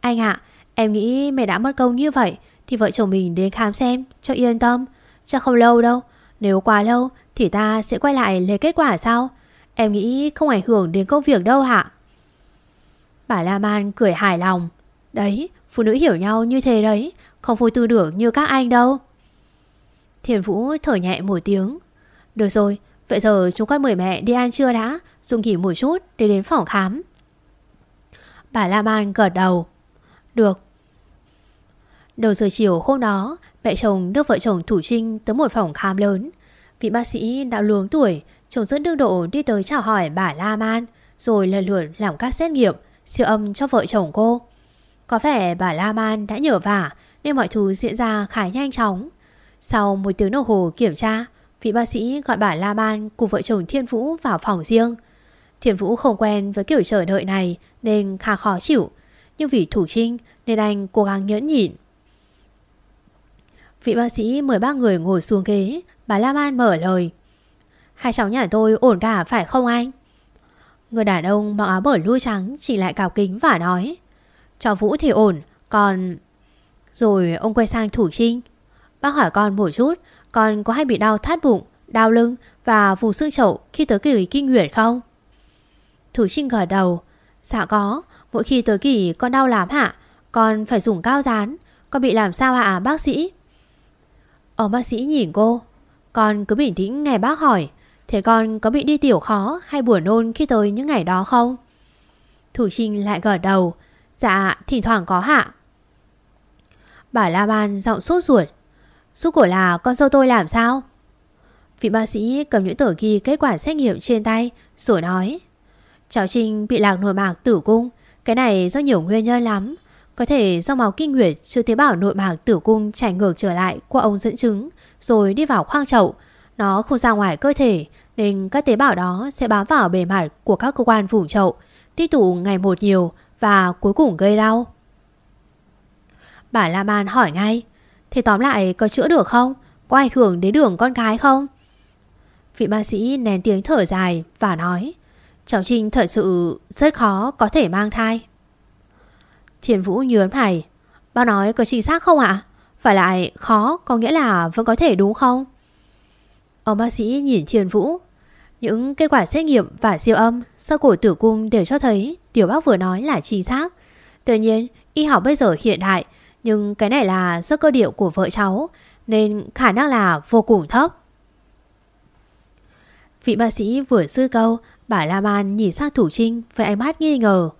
[SPEAKER 2] Anh ạ, em nghĩ mẹ đã mất công như vậy thì vợ chồng mình đến khám xem cho yên tâm. Chắc không lâu đâu, nếu quá lâu thì ta sẽ quay lại lấy kết quả sau. Em nghĩ không ảnh hưởng đến công việc đâu hả? Bà La Man cười hài lòng. Đấy, phụ nữ hiểu nhau như thế đấy, không vui tư tưởng như các anh đâu. Thiền Vũ thở nhẹ một tiếng. Được rồi, vậy giờ chúng con mời mẹ đi ăn trưa đã, dùng nghỉ một chút để đến phòng khám. Bà La Man gật đầu. Được. Đầu giờ chiều hôm đó, mẹ chồng đưa vợ chồng Thủ Trinh tới một phòng khám lớn. Vị bác sĩ đã luống tuổi, chồng dẫn đương độ đi tới chào hỏi bà La Man, rồi lần lượt làm các xét nghiệm, siêu âm cho vợ chồng cô. Có vẻ bà La Man đã nhờ vả nên mọi thứ diễn ra khá nhanh chóng. Sau một tiếng đồng hồ kiểm tra, vị bác sĩ gọi bà La Man cùng vợ chồng Thiên Vũ vào phòng riêng. Thiên Vũ không quen với kiểu chờ đợi này nên khá khó chịu. Nhưng vì thủ trinh nên anh cố gắng nhẫn nhịn. Vị bác sĩ mời ba người ngồi xuống ghế, bà Lam An mở lời. Hai cháu nhà tôi ổn cả phải không anh? Người đàn ông mặc áo bở lui trắng chỉ lại cào kính và nói. Cho Vũ thì ổn, còn... Rồi ông quay sang Thủ Trinh. Bác hỏi con một chút, con có hay bị đau thắt bụng, đau lưng và vùng xương chậu khi tới kỳ kinh nguyệt không? Thủ Trinh gật đầu. Dạ có, mỗi khi tới kỳ con đau lắm hả? Con phải dùng cao dán. Con bị làm sao hả bác sĩ? Ông bác sĩ nhìn cô. Con cứ bình tĩnh nghe bác hỏi. Thế con có bị đi tiểu khó hay buồn nôn khi tới những ngày đó không? Thủ Trinh lại gật đầu. Dạ, thỉnh thoảng có hạ. Bà La Ban giọng sốt ruột. Suốt của là con dâu tôi làm sao? Vị bác sĩ cầm những tờ ghi kết quả xét nghiệm trên tay rồi nói. Cháu Trinh bị lạc nội mạc tử cung. Cái này do nhiều nguyên nhân lắm. Có thể do máu kinh nguyệt chưa tế bào nội mạc tử cung chảy ngược trở lại qua ống dẫn trứng rồi đi vào khoang chậu. Nó không ra ngoài cơ thể nên các tế bào đó sẽ bám vào bề mặt của các cơ quan vùng chậu, tích tụ ngày một nhiều và cuối cùng gây đau. Bà La Man hỏi ngay, thì tóm lại có chữa được không? Có ảnh hưởng đến đường con gái không? Vị bác sĩ nén tiếng thở dài và nói, cháu Trinh thật sự rất khó có thể mang thai. Thiền Vũ nhớn mày, bác nói có chính xác không ạ? Phải lại khó có nghĩa là vẫn có thể đúng không? Ông bác sĩ nhìn Thiền Vũ những kết quả xét nghiệm và siêu âm sau cổ tử cung đều cho thấy điều bác vừa nói là chính xác. Tuy nhiên, y học bây giờ hiện đại, nhưng cái này là do cơ điệu của vợ cháu, nên khả năng là vô cùng thấp. Vị bác sĩ vừa sư câu, bà La Man nhìn sang Thủ Trinh với ánh mắt nghi ngờ.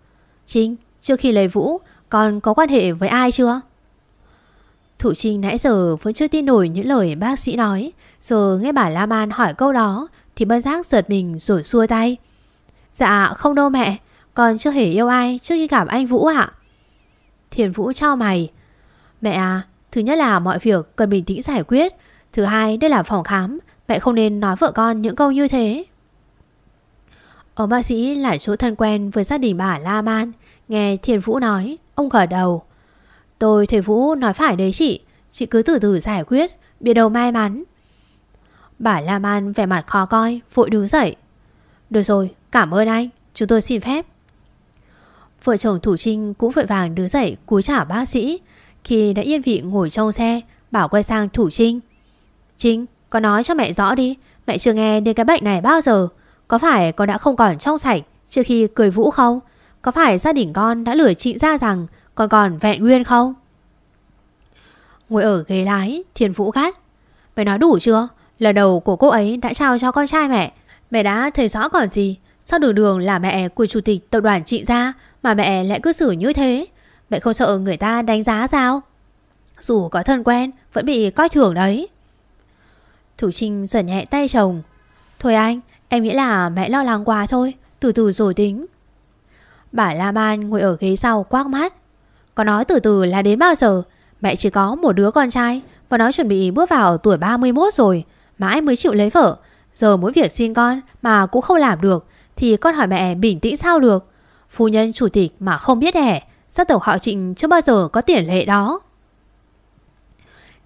[SPEAKER 2] Trinh, trước khi lấy Vũ, con có quan hệ với ai chưa? Thủ Trinh nãy giờ vẫn chưa tin nổi những lời bác sĩ nói, giờ nghe bà La Man hỏi câu đó thì bất giác giật mình rồi xua tay. Dạ không đâu mẹ. Con chưa hề yêu ai trước khi gặp anh Vũ ạ. Thiền Vũ cho mày. Mẹ à Thứ nhất là mọi việc cần bình tĩnh giải quyết. Thứ hai đây là phòng khám. Mẹ không nên nói vợ con những câu như thế. Ông bác sĩ là chỗ thân quen với gia đình bà La Man Nghe Thiền Vũ nói, Ông gật đầu. Tôi thấy Vũ nói phải đấy chị. Chị cứ từ từ giải quyết, Biết đâu may mắn. Bà La Man vẻ mặt khó coi, Vội đứng dậy. Được rồi, cảm ơn anh, Chúng tôi xin phép. Vợ chồng Thủ Trinh cũng vội vàng đứng dậy cúi chào bác sĩ. Khi đã yên vị ngồi trong xe, Bảo quay sang Thủ Trinh. Trinh, con nói cho mẹ rõ đi, Mẹ chưa nghe đến cái bệnh này bao giờ. Có phải con đã không còn trong sạch Trước khi cười vũ không? Có phải gia đình con đã lừa chị ra rằng Con còn vẹn nguyên không? Ngồi ở ghế lái Thiền Vũ gắt. Mày nói đủ chưa? Lần đầu của cô ấy đã trao cho con trai mẹ. Mẹ đã thấy rõ còn gì? Sao đường đường là mẹ của chủ tịch tập đoàn trị gia Mà mẹ lại cứ xử như thế? Mẹ không sợ người ta đánh giá sao? Dù có thân quen, Vẫn bị coi thường đấy. Thủ Trinh giật nhẹ tay chồng. Thôi anh, Em nghĩ là mẹ lo lắng quá thôi. Từ từ rồi tính. Bà La Man ngồi ở ghế sau quát mắt. Có nói từ từ là đến bao giờ? Mẹ chỉ có một đứa con trai Và nó chuẩn bị bước vào tuổi 31 rồi Mãi mới chịu lấy vợ. Giờ mỗi việc sinh con mà cũng không làm được Thì con hỏi mẹ bình tĩnh sao được? Phu nhân chủ tịch mà không biết đẻ Gia tộc họ trịnh chưa bao giờ có tiền lệ đó.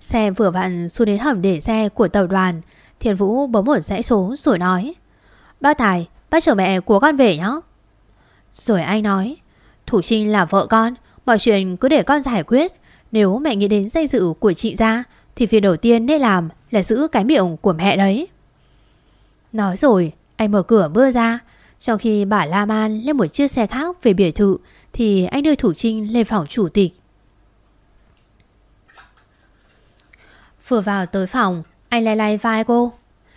[SPEAKER 2] Xe vừa vặn xuống đến hầm để xe của tàu đoàn Thiền Vũ bấm một dãy số rồi nói Bác Tài, bác chở mẹ của con về nhé rồi anh nói, Thủ Trinh là vợ con, Mọi chuyện cứ để con giải quyết. Nếu mẹ nghĩ đến danh dự của chị ra, Thì việc đầu tiên nên làm là giữ cái miệng của mẹ đấy. Nói rồi, anh mở cửa bước ra. Trong khi bà La Man lên một chiếc xe khác về biệt thự, Thì anh đưa Thủ Trinh lên phòng chủ tịch. Vừa vào tới phòng, Anh lay lay vai cô.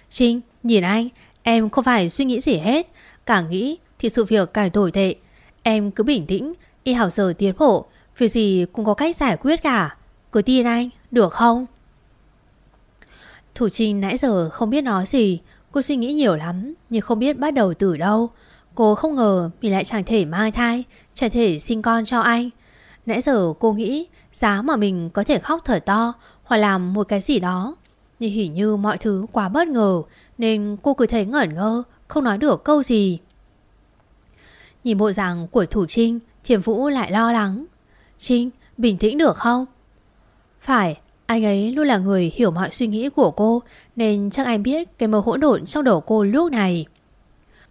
[SPEAKER 2] Trinh, nhìn anh, Em không phải suy nghĩ gì hết. Càng nghĩ thì sự việc càng tồi tệ. Em cứ bình tĩnh, Y hảo giờ tiến bộ, Việc gì cũng có cách giải quyết cả. Cứ tin anh, được không? Thủ Trinh nãy giờ không biết nói gì, Cô suy nghĩ nhiều lắm, Nhưng không biết bắt đầu từ đâu. Cô không ngờ mình lại chẳng thể mang thai, Chẳng thể sinh con cho anh. Nãy giờ cô nghĩ Giá mà mình có thể khóc thở to Hoặc làm một cái gì đó. Nhưng hình như mọi thứ quá bất ngờ, Nên cô cứ thấy ngẩn ngơ, Không nói được câu gì. Nhìn bộ dạng của Thủ Trinh, Thiểm Vũ lại lo lắng. Trinh, bình tĩnh được không? Phải, anh ấy luôn là người hiểu mọi suy nghĩ của cô, Nên chắc anh biết cái mơ hỗn độn trong đầu cô lúc này.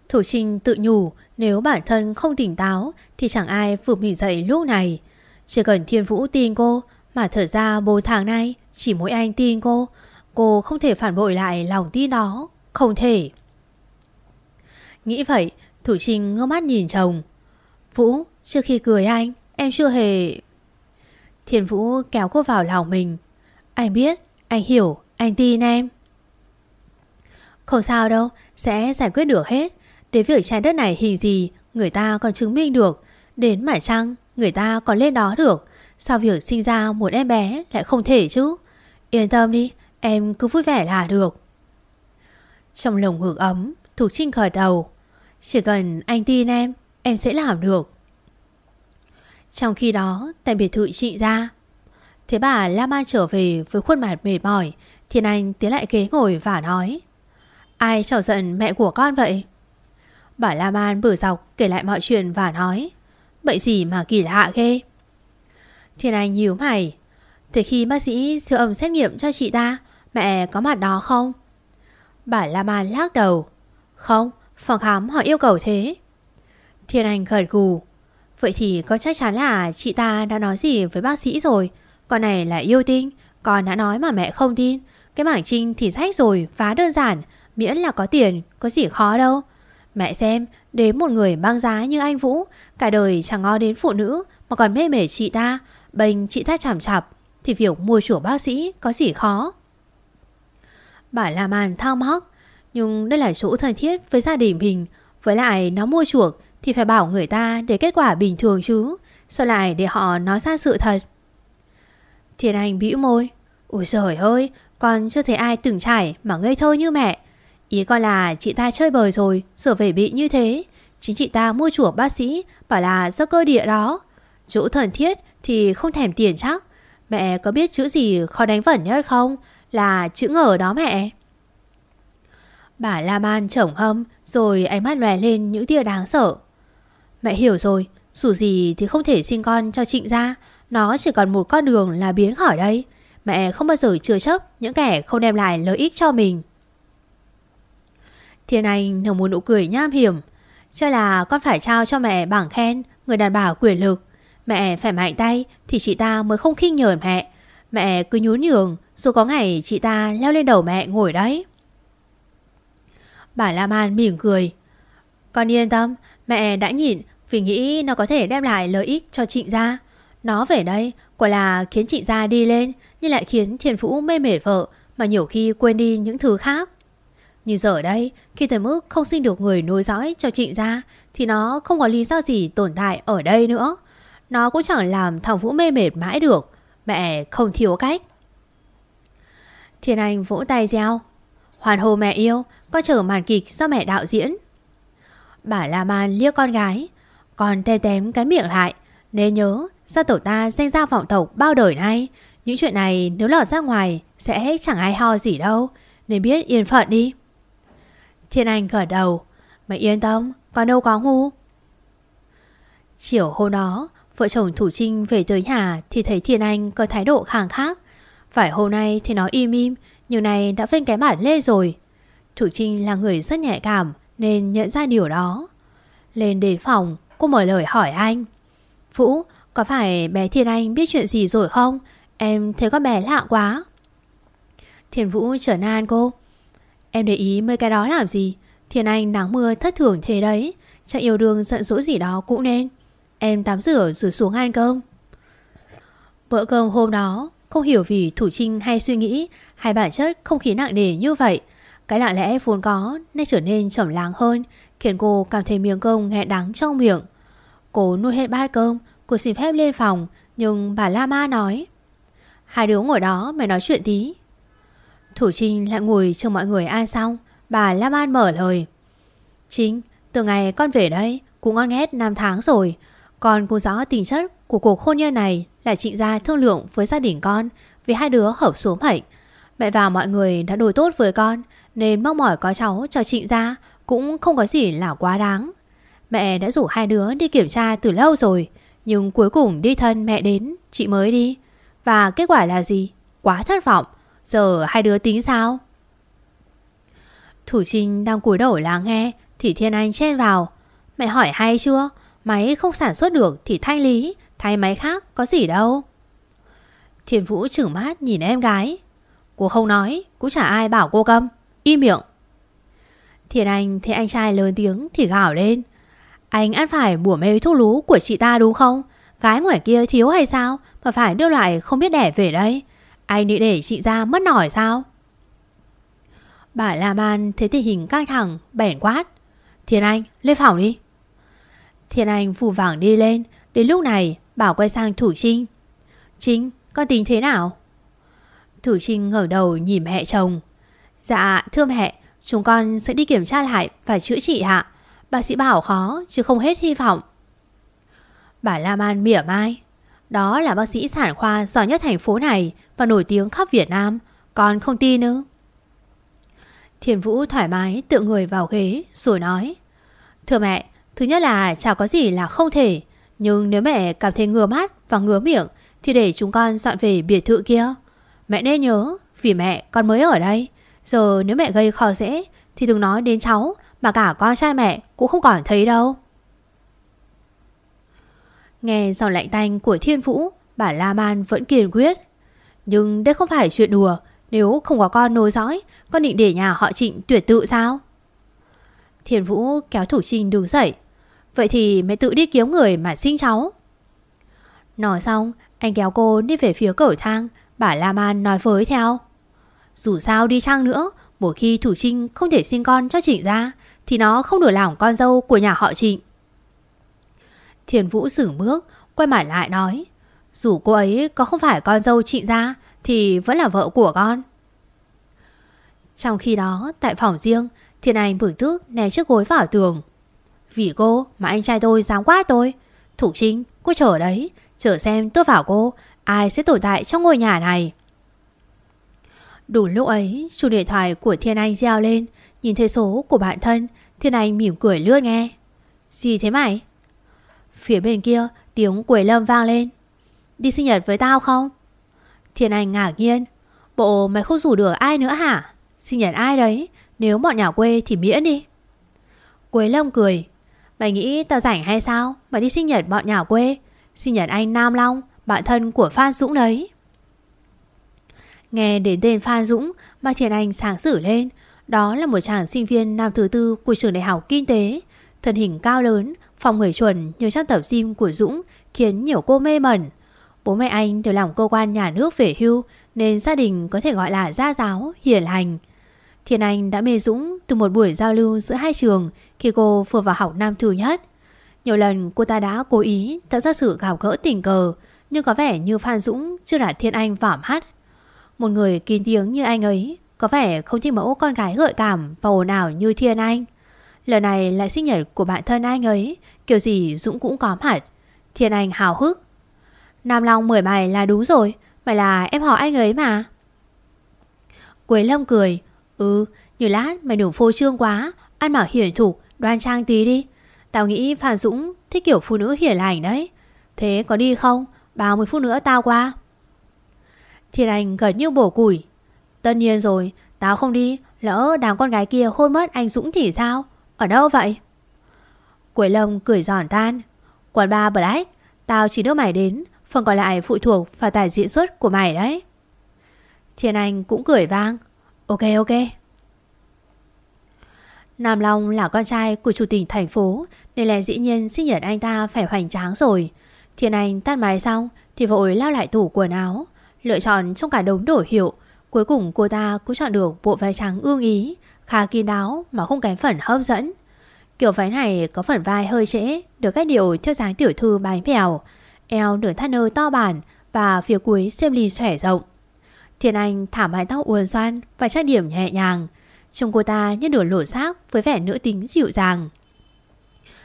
[SPEAKER 2] Thủ Trinh tự nhủ, Nếu bản thân không tỉnh táo, Thì chẳng ai vừa mình dậy lúc này. Chỉ cần Thiên Vũ tin cô, Mà thở ra bốn tháng nay Chỉ mỗi anh tin cô Cô không thể phản bội lại lòng tin đó, Không thể. Nghĩ vậy Thủ Trinh ngơ mắt nhìn chồng. Vũ trước khi cười anh Em chưa hề Thiên Vũ kéo cô vào lòng mình. Anh biết, anh hiểu, anh tin em. Không sao đâu Sẽ giải quyết được hết. Đến việc trái đất này hình gì Người ta còn chứng minh được. Đến mải trăng người ta còn lên đó được. Sao việc sinh ra một em bé lại không thể chứ? Yên tâm đi Em cứ vui vẻ là được. Trong lồng ngực ấm Thục Trinh khởi đầu. Chỉ cần anh tin em Em sẽ làm được Trong khi đó Tại biệt thự chị ra Thế bà La Man trở về với khuôn mặt mệt mỏi Thiên Anh tiến lại ghế ngồi và nói Ai chọc giận mẹ của con vậy? Bà La Man bử dọc kể lại mọi chuyện và nói Vậy gì mà kỳ lạ ghê Thiên Anh nhíu mày Thế khi bác sĩ siêu âm xét nghiệm cho chị ta Mẹ có mặt đó không? Bà La Man lắc đầu Không, phòng khám họ yêu cầu thế. Thiên Anh gật gù. Vậy thì có chắc chắn là chị ta đã nói gì với bác sĩ rồi? Con này là yêu tinh Con đã nói mà mẹ không tin. Cái mảng trinh thì rách rồi, phá đơn giản Miễn là có tiền, có gì khó đâu. Mẹ xem, đến một người băng giá như anh Vũ Cả đời chẳng ngó đến phụ nữ Mà còn mê mể chị ta Bênh chị ta chảm chạp Thì việc mua chủ bác sĩ có gì khó? Bà làm màn thao móc. Nhưng đây là chỗ thân thiết với gia đình mình. Với lại nó mua chuộc Thì phải bảo người ta để kết quả bình thường chứ. Sao lại để họ nói ra sự thật? Thiên Anh bĩu môi. Ôi trời ơi, Con chưa thấy ai từng trải mà ngây thơ như mẹ. Ý con là chị ta chơi bời rồi sửa về bị như thế. Chính chị ta mua chuộc bác sĩ, Bảo là do cơ địa đó. Chỗ thần thiết thì không thèm tiền chắc. Mẹ có biết chữ gì khó đánh vẩn nhất không? Là chữ ngờ đó mẹ. Bà La Man chổng hâm, Rồi ánh mắt lòe lên những tia đáng sợ. Mẹ hiểu rồi, Dù gì thì không thể sinh con cho trịnh ra, Nó chỉ còn một con đường là biến khỏi đây. Mẹ không bao giờ chừa chấp Những kẻ không đem lại lợi ích cho mình. Thiên Anh nở một nụ cười nham hiểm. Cho là con phải trao cho mẹ bảng khen, Người đàn bà quyền lực. Mẹ phải mạnh tay Thì chị ta mới không khinh nhờn mẹ. Mẹ cứ nhún nhường Rồi có ngày chị ta leo lên đầu mẹ ngồi đấy. Bà Lam An mỉm cười Con yên tâm Mẹ đã nhịn Vì nghĩ nó có thể đem lại lợi ích cho trịnh gia Nó về đây Quả là khiến trịnh gia đi lên Nhưng lại khiến thiền phũ mê mệt vợ Mà nhiều khi quên đi những thứ khác như giờ đây, khi tới mức không sinh được người nối dõi cho trịnh gia, thì nó không có lý do gì tồn tại ở đây nữa. Nó cũng chẳng làm thằng Vũ mê mệt mãi được. Mẹ không thiếu cách. Thiên Anh vỗ tay reo. Hoàn hồ mẹ yêu, con chờ màn kịch do mẹ đạo diễn. Bà La Man liếc con gái. Con tem tém cái miệng lại. Nên nhớ, Gia tổ ta danh ra vọng tộc bao đời nay Những chuyện này nếu lọt ra ngoài Sẽ chẳng ai ho gì đâu Nên biết yên phận đi Thiên Anh gật đầu Mày yên tâm Con đâu có ngu Chiều hôm đó Vợ chồng Thủ Trinh về tới nhà Thì thấy Thiên Anh có thái độ kháng khác Phải hôm nay thì nó im im Nhưng này đã phênh cái bản lê rồi Thủ Trinh là người rất nhạy cảm Nên nhận ra điều đó. Lên đến phòng, Cô mở lời hỏi anh. Vũ, có phải bé Thiên Anh biết chuyện gì rồi không? Em thấy con bé lạ quá. Thiên Vũ trở nan cô. Em để ý mấy cái đó làm gì? Thiên Anh nắng mưa thất thường thế đấy. Chắc yêu đương giận dỗi gì đó cũng nên. Em tắm rửa rồi xuống ăn cơm. Bữa cơm hôm đó, Không hiểu vì Thủ Trinh hay suy nghĩ Hay bản chất không khí nặng nề như vậy cái lạ lẽ vốn có Nên trở nên trầm lắng hơn, Khiến cô cảm thấy miếng cơm nghe đắng trong miệng. Cô nuôi hết bát cơm Cô xin phép lên phòng, Nhưng bà La Ma nói, Hai đứa ngồi đó mày nói chuyện tí. Thủ Trinh lại ngồi chờ mọi người ăn xong, Bà lama mở lời Chính từ ngày con về đây, Cũng ngon ghét năm tháng rồi, Con cũng rõ tình chất của cuộc hôn nhân này Là trịnh gia thương lượng với gia đình con Vì hai đứa hợp số mệnh. Mẹ và mọi người đã đối tốt với con nên mong mỏi có cháu cho chị ra, Cũng không có gì là quá đáng. Mẹ đã rủ hai đứa đi kiểm tra từ lâu rồi, Nhưng cuối cùng đi thân mẹ đến, Chị mới đi. Và kết quả là gì? Quá thất vọng. Giờ hai đứa tính sao? Thủ Trinh đang cúi đầu lắng nghe, Thì Thiên Anh chen vào. Mẹ hỏi hay chưa? Máy không sản xuất được thì thanh lý, Thay máy khác có gì đâu. Thiên Vũ chửng mắt nhìn em gái. Cô không nói, Cũng chả ai bảo cô câm. Im miệng. Thiên Anh thấy anh trai lớn tiếng thì gào lên. Anh ăn phải bùa mê thuốc lú của chị ta đúng không? Gái ngoài kia thiếu hay sao? Mà phải đưa lại không biết đẻ về đây. Anh định để chị ra mất nổi sao? Bà La Man thấy tình hình căng thẳng Bẻn quát. Thiên Anh, lên phòng đi. Thiên Anh phù vàng đi lên. Đến lúc này Bảo quay sang Thủ Trinh. Trinh, con tính thế nào? Thủ Trinh ngẩng đầu nhìn mẹ chồng. Dạ thưa mẹ Chúng con sẽ đi kiểm tra lại Và chữa trị hạ Bác sĩ bảo khó chứ không hết hy vọng. Bà lam an mỉa mai. Đó là bác sĩ sản khoa giỏi nhất thành phố này Và nổi tiếng khắp Việt Nam. Con không tin nữa Thiền Vũ thoải mái tự người vào ghế rồi nói. Thưa mẹ, thứ nhất là chả có gì là không thể. Nhưng nếu mẹ cảm thấy ngứa mắt và ngứa miệng Thì để chúng con dọn về biệt thự kia. Mẹ nên nhớ Vì mẹ con mới ở đây Giờ nếu mẹ gây khó dễ, Thì đừng nói đến cháu, Mà cả con trai mẹ cũng không còn thấy đâu. Nghe giọng lạnh tanh của Thiên Vũ, Bà La Man vẫn kiên quyết. Nhưng đây không phải chuyện đùa, Nếu không có con nối dõi, Con định để nhà họ trịnh tuyệt tự sao? Thiên Vũ kéo Thủ Trinh đứng dậy. Vậy thì mẹ tự đi kiếm người mà sinh cháu. Nói xong, Anh kéo cô đi về phía cầu thang, Bà La Man nói với theo. Dù sao đi chăng nữa, Một khi Thủ Trinh không thể sinh con cho Trịnh ra, Thì nó không được làm con dâu của nhà họ Trịnh Thiên Vũ sửng bước, Quay mặt lại nói, Dù cô ấy có không phải con dâu Trịnh ra, Thì vẫn là vợ của con. Trong khi đó, Tại phòng riêng, Thiên Anh bửng tức ném chiếc gối vào tường. Vì cô mà anh trai tôi dám quát tôi, Thủ Trinh, cô chờ đấy, Chờ xem tôi vào cô, Ai sẽ tồn tại trong ngôi nhà này. Đủ lúc ấy, Chuông điện thoại của Thiên Anh reo lên. Nhìn thấy số của bạn thân, Thiên Anh mỉm cười lướt nghe. Gì thế mày? Phía bên kia, tiếng Quế Lâm vang lên. Đi sinh nhật với tao không? Thiên Anh ngạc nhiên. Bộ, mày không rủ được ai nữa hả? Sinh nhật ai đấy? Nếu bọn nhà quê thì miễn đi. Quế Lâm cười. Mày nghĩ tao rảnh hay sao Mà đi sinh nhật bọn nhà quê? Sinh nhật anh Nam Long, Bạn thân của Phan Dũng đấy. Nghe đến tên Phan Dũng Mà Thiền Anh sáng xử lên Đó là một chàng sinh viên năm thứ tư Của trường đại học kinh tế. Thân hình cao lớn Phòng người chuẩn như trang tập gym của Dũng Khiến nhiều cô mê mẩn. Bố mẹ anh đều làm cơ quan nhà nước về hưu Nên gia đình có thể gọi là gia giáo, hiền hành Thiên Anh đã mê Dũng từ một buổi giao lưu giữa hai trường Khi cô vừa vào học năm thứ nhất. Nhiều lần cô ta đã cố ý tạo ra sự gặp gỡ tình cờ Nhưng có vẻ như Phan Dũng chưa đạt Thiên Anh vảm hát một người kín tiếng như anh ấy, Có vẻ không thích mẫu con gái gợi cảm và ồn ào như Thiên Anh. Lần này là sinh nhật của bạn thân anh ấy, Kiểu gì Dũng cũng có mặt. Thiên Anh hào hức. Nam Long mời mày là đúng rồi, Mày là em họ anh ấy mà. Quế Lâm cười. Ừ như lát mày đủ phô trương quá, Ăn mặc hiển thục, đoan trang tí đi. Tao nghĩ Phan Dũng thích kiểu phụ nữ hiển lành đấy. Thế có đi không? 30 phút nữa tao qua. Thiên Anh gật như bổ củi. Tất nhiên rồi, Tao không đi, Lỡ đám con gái kia hôn mất anh Dũng thì sao? Ở đâu vậy? Quỷ Lâm cười giòn tan. Quán ba Black, Tao chỉ đưa mày đến, Phần còn lại phụ thuộc vào tài diễn xuất của mày đấy. Thiên Anh cũng cười vang. Ok ok. Nam Long là con trai của chủ tịch thành phố, Nên là dĩ nhiên sinh nhật anh ta phải hoành tráng rồi. Thiên Anh tắt máy xong Thì vội lao lại tủ quần áo. Lựa chọn trong cả đống đổi hiệu. Cuối cùng cô ta cũng chọn được bộ váy trắng ương ý, Khá kín đáo mà không kém phần hấp dẫn. Kiểu váy này có phần vai hơi trễ, Được cách điều theo dáng tiểu thư bánh bèo. Eo nửa thắt nơ to bản Và phía cuối xem ly xòe rộng. Thiên Anh thả mái tóc uốn xoan Và trang điểm nhẹ nhàng. Trông cô ta như nửa lộ xác Với vẻ nữ tính dịu dàng.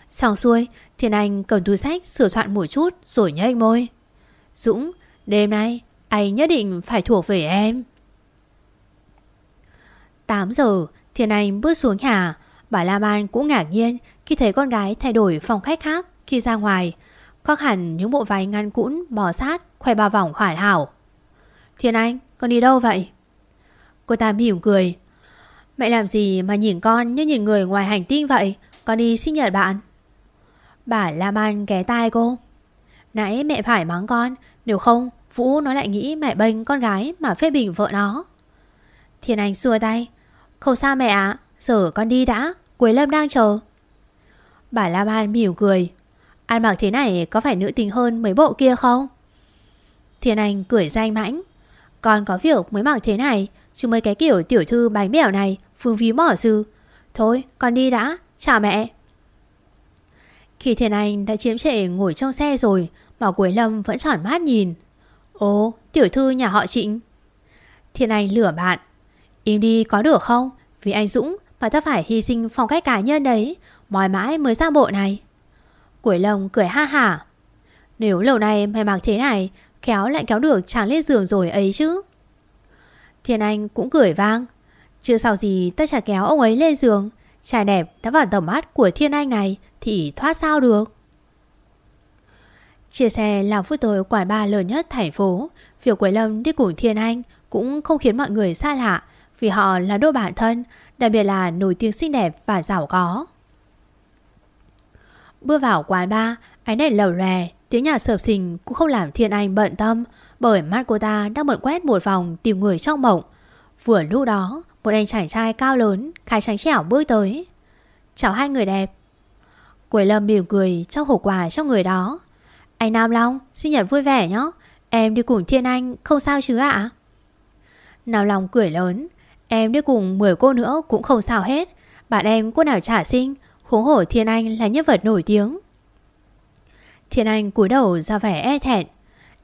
[SPEAKER 2] Xong xuôi, Thiên Anh cầm túi sách sửa soạn một chút Rồi nhếch môi. Dũng, đêm nay anh nhất định phải thuộc về em. 8 giờ, Thiên Anh bước xuống nhà. Bà La An cũng ngạc nhiên Khi thấy con gái thay đổi phòng khách khác Khi ra ngoài. Khoác hẳn những bộ váy ngăn cũn bò sát, Khoe ba vòng hoàn hảo. Thiên Anh, con đi đâu vậy? Cô ta mỉm cười. Mẹ làm gì mà nhìn con như nhìn người ngoài hành tinh vậy? Con đi sinh nhật bạn. Bà La An ghé tai cô. Nãy mẹ phải mắng con, Nếu không Vũ nó lại nghĩ mẹ bênh, con gái Mà phê bình vợ nó. Thiên Anh xua tay. Không sao mẹ ạ, Giờ con đi đã, Quế Lâm đang chờ. Bà La An mỉm cười. Ăn mặc thế này có phải nữ tính hơn mấy bộ kia không? Thiên Anh cười danh mãnh. Con có việc mới mặc thế này, Chứ mấy cái kiểu tiểu thư bánh bẻo này, Phương phí mỏ sư Thôi, con đi đã, Chào mẹ. Khi Thiên Anh đã chiếm trệ ngồi trong xe rồi, Mà Quế Lâm vẫn tròn mắt nhìn. Ồ, tiểu thư nhà họ Trịnh. Thiên Anh lửa bạn. Im đi có được không? Vì anh Dũng mà ta phải hy sinh phong cách cá nhân đấy. Mỏi mãi mới ra bộ này. Quỷ lồng cười ha hả. Nếu lâu nay mày mặc thế này, Khéo lại kéo được chàng lên giường rồi ấy chứ. Thiên Anh cũng cười vang. Chưa sao gì ta chả kéo ông ấy lên giường. Trai đẹp đã vào tầm mắt của Thiên Anh này Thì thoát sao được. Chia xe là phút tới quán bar lớn nhất thành phố. Việc Quế Lâm đi cùng Thiên Anh Cũng không khiến mọi người xa lạ, Vì họ là đôi bạn thân, Đặc biệt là nổi tiếng xinh đẹp và giàu có. Bước vào quán bar, Ánh đèn lầu lè, Tiếng nhà sợp xình cũng không làm Thiên Anh bận tâm, Bởi mắt cô ta đang bận quét một vòng Tìm người trong mộng. Vừa lúc đó, Một anh chàng trai cao lớn, Khai tránh chẻo bước tới. Chào hai người đẹp. Quế Lâm mỉm cười trong hộp quà cho người đó. Anh Nam Long, sinh nhật vui vẻ nhé. Em đi cùng Thiên Anh, không sao chứ ạ? Nam Long cười lớn. Em đi cùng 10 cô nữa cũng không sao hết. Bạn em cô nào trả sinh Huống hổ Thiên Anh là nhân vật nổi tiếng. Thiên Anh cúi đầu ra vẻ e thẹn.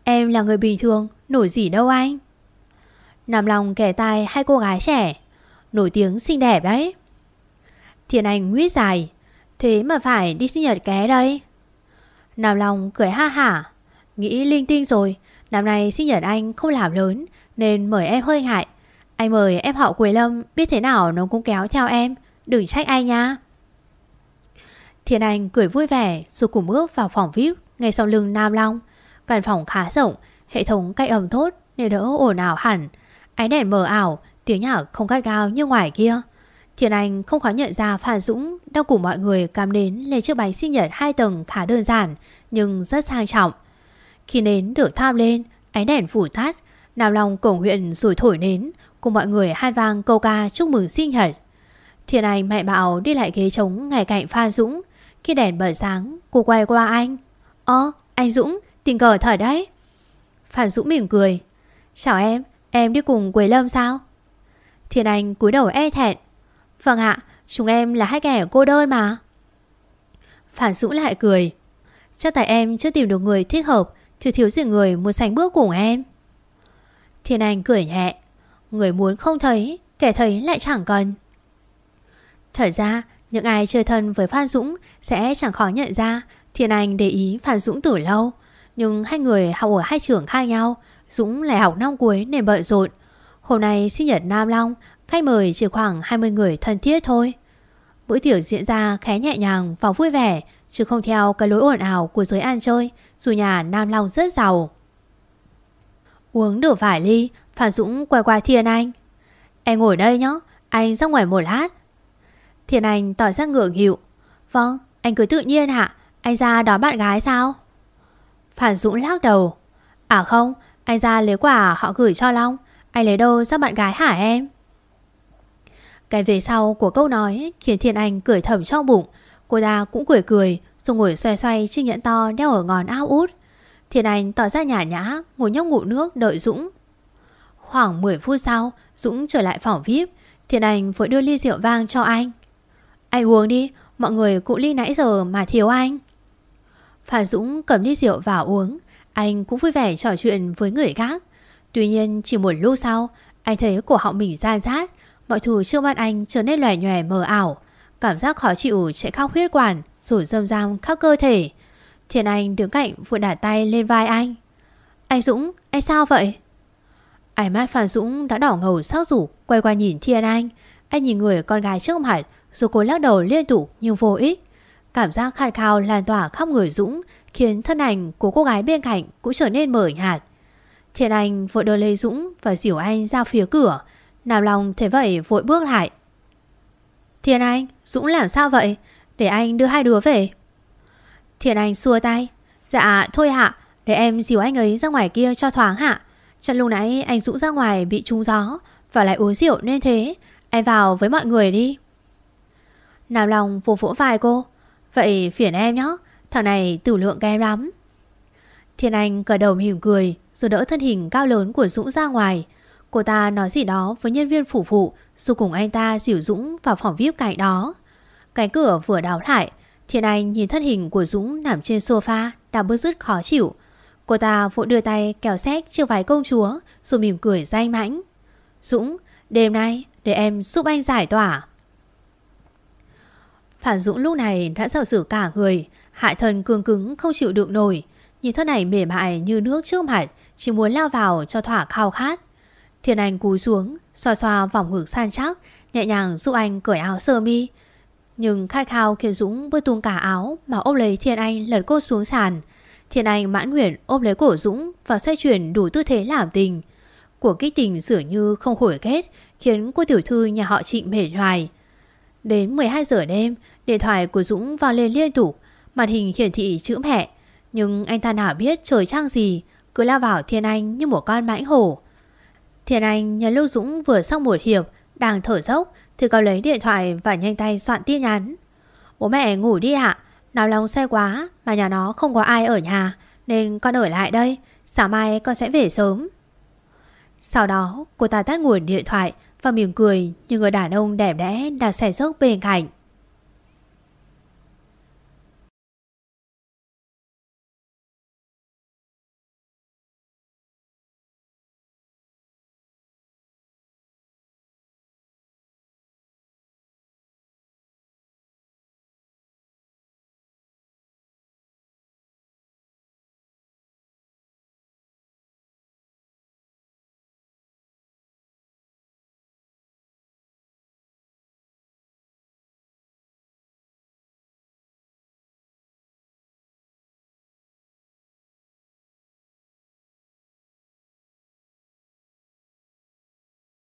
[SPEAKER 2] Em là người bình thường, Nổi gì đâu anh? Nam long kẻ tai hai cô gái trẻ. Nổi tiếng xinh đẹp đấy. Thiên Anh nguyết dài. Thế mà phải đi sinh nhật ké đây? Nam Long cười ha hả Nghĩ linh tinh rồi Năm nay sinh nhật anh không làm lớn Nên mời em hơi ngại Anh mời em họ Quế Lâm Biết thế nào nó cũng kéo theo em Đừng trách anh nha Thiên Anh cười vui vẻ rồi cùng bước vào phòng VIP ngay sau lưng Nam Long. Căn phòng khá rộng, hệ thống cách âm tốt nên đỡ ồn ào hẳn. Ánh đèn mờ ảo, tiếng nhạc không gắt gao như ngoài kia. Thiên Anh không khó nhận ra Phan Dũng đang cùng mọi người cắm nến lên chiếc bánh sinh nhật hai tầng khá đơn giản nhưng rất sang trọng. Khi nến được thắp lên, ánh đèn phủ thắt, Nam Long cổ huyện rủi thổi nến cùng mọi người hát vang câu ca chúc mừng sinh nhật. Thiên Anh mẹ bảo đi lại ghế trống ngay cạnh Phan Dũng. Khi đèn bật sáng Cô quay qua anh. Ơ anh Dũng tình cờ thở đấy. Phan Dũng mỉm cười. Chào em em đi cùng Quế Lâm sao? Thiên Anh cúi đầu e thẹn. Vâng ạ, chúng em là hai kẻ cô đơn mà. Phan Dũng lại cười. Chắc tại em chưa tìm được người thích hợp, Chứ thiếu gì người muốn sánh bước cùng em. Thiên Anh cười nhẹ. Người muốn không thấy, Kẻ thấy lại chẳng cần. Thật ra, những ai chơi thân với Phan Dũng sẽ chẳng khó nhận ra Thiên Anh để ý Phan Dũng từ lâu. Nhưng hai người học ở hai trường khác nhau, Dũng lại học năm cuối nên bận rộn. Hôm nay sinh nhật Nam Long Khách mời chỉ khoảng 20 người thân thiết thôi. Bữa tiệc diễn ra khá nhẹ nhàng và vui vẻ, Chứ không theo cái lối ồn ào của giới ăn chơi, Dù nhà Nam Long rất giàu. Uống được vài ly, Phan Dũng quay qua Thiên Anh. Em ngồi đây nhé, Anh ra ngoài một lát. Thiên Anh tỏ ra ngượng hiệu. Vâng anh cứ tự nhiên hả Anh ra đón bạn gái sao? Phan Dũng lắc đầu. À không, anh ra lấy quả họ gửi cho Long, Anh lấy đâu ra bạn gái hả em? Cái về sau của câu nói Khiến Thiên Anh cười thầm trong bụng. Cô ta cũng cười cười, Rồi ngồi xoay xoay chiếc nhẫn to đeo ở ngón áo út. Thiên Anh tỏ ra nhả nhã, Ngồi nhóc ngủ nước đợi Dũng. Khoảng 10 phút sau, Dũng trở lại phòng VIP Thiên Anh vội đưa ly rượu vang cho anh. Anh uống đi, Mọi người cũng ly nãy giờ mà thiếu anh. Phan Dũng cầm ly rượu vào uống. Anh cũng vui vẻ trò chuyện với người khác. Tuy nhiên chỉ một lúc sau, Anh thấy cổ họng mình gian rát Mọi thứ trước mắt anh trở nên lòe nhòe mờ ảo. Cảm giác khó chịu chạy khóc huyết quản Rồi dâm dam khắp cơ thể. Thiên Anh đứng cạnh vừa đặt tay lên vai anh. Anh Dũng, anh sao vậy? Ánh mắt Phan Dũng đã đỏ ngầu sắc rủ Quay qua nhìn Thiên Anh. Anh nhìn người con gái trước mặt Rồi cô lắc đầu liên tục nhưng vô ích. Cảm giác khát khao lan tỏa khắp người Dũng Khiến thân ảnh của cô gái bên cạnh Cũng trở nên mở nhạt. Thiên Anh vội đưa Lê Dũng và dìu anh ra phía cửa. Nào lòng thế vậy vội bước lại. Thiên Anh, Dũng làm sao vậy? Để anh đưa hai đứa về. Thiên Anh xua tay. Dạ thôi hạ Để em dìu anh ấy ra ngoài kia cho thoáng hạ. Chẳng lúc nãy anh Dũng ra ngoài bị trúng gió Và lại uống rượu nên thế. Anh vào với mọi người đi. Nào lòng vỗ vỗ vai cô. Vậy phiền em nhé Thằng này tử lượng kém lắm. Thiên Anh cởi đầu mỉm cười Rồi đỡ thân hình cao lớn của Dũng ra ngoài. Cô ta nói gì đó với nhân viên phủ phụ Rồi cùng anh ta dìu Dũng vào phòng VIP cạnh đó. Cánh cửa vừa đóng lại Thiên Anh nhìn thân hình của Dũng nằm trên sofa đã bứt rứt khó chịu. Cô ta vội đưa tay kéo xét chiếc váy công chúa Rồi mỉm cười danh mãnh. Dũng, đêm nay để em giúp anh giải tỏa. Phản Dũng lúc này đã dạo sử cả người Hại thân cương cứng không chịu đựng nổi. Nhìn thân này mềm mại như nước trước mặt Chỉ muốn lao vào cho thỏa khao khát. Thiên Anh cúi xuống, Xoa xoa vòng ngực san chắc, Nhẹ nhàng giúp anh cởi áo sơ mi. Nhưng khát khao khiến Dũng bơi tung cả áo Mà ôm lấy Thiên Anh lật cô xuống sàn. Thiên Anh mãn nguyện ôm lấy cổ Dũng Và xoay chuyển đủ tư thế làm tình. Của kích tình dường như không hồi kết, Khiến cô tiểu thư nhà họ trịnh mệt hoài. Đến 12 giờ đêm, Điện thoại của Dũng vào lên liên tục, Màn hình hiển thị chữ mẹ. Nhưng anh ta nào biết trời trang gì, Cứ lao vào Thiên Anh như một con mãnh hổ. Thiên Anh nhớ Lưu Dũng vừa xong một hiệp, Đang thở dốc, Thì có lấy điện thoại và nhanh tay soạn tin nhắn. Bố mẹ ngủ đi ạ Nào lòng xe quá, Mà nhà nó không có ai ở nhà, Nên con ở lại đây, Sáng mai con sẽ về sớm. Sau đó, cô ta tắt nguồn điện thoại Và mỉm cười như người đàn ông đẹp đẽ đang xe dốc bên cạnh.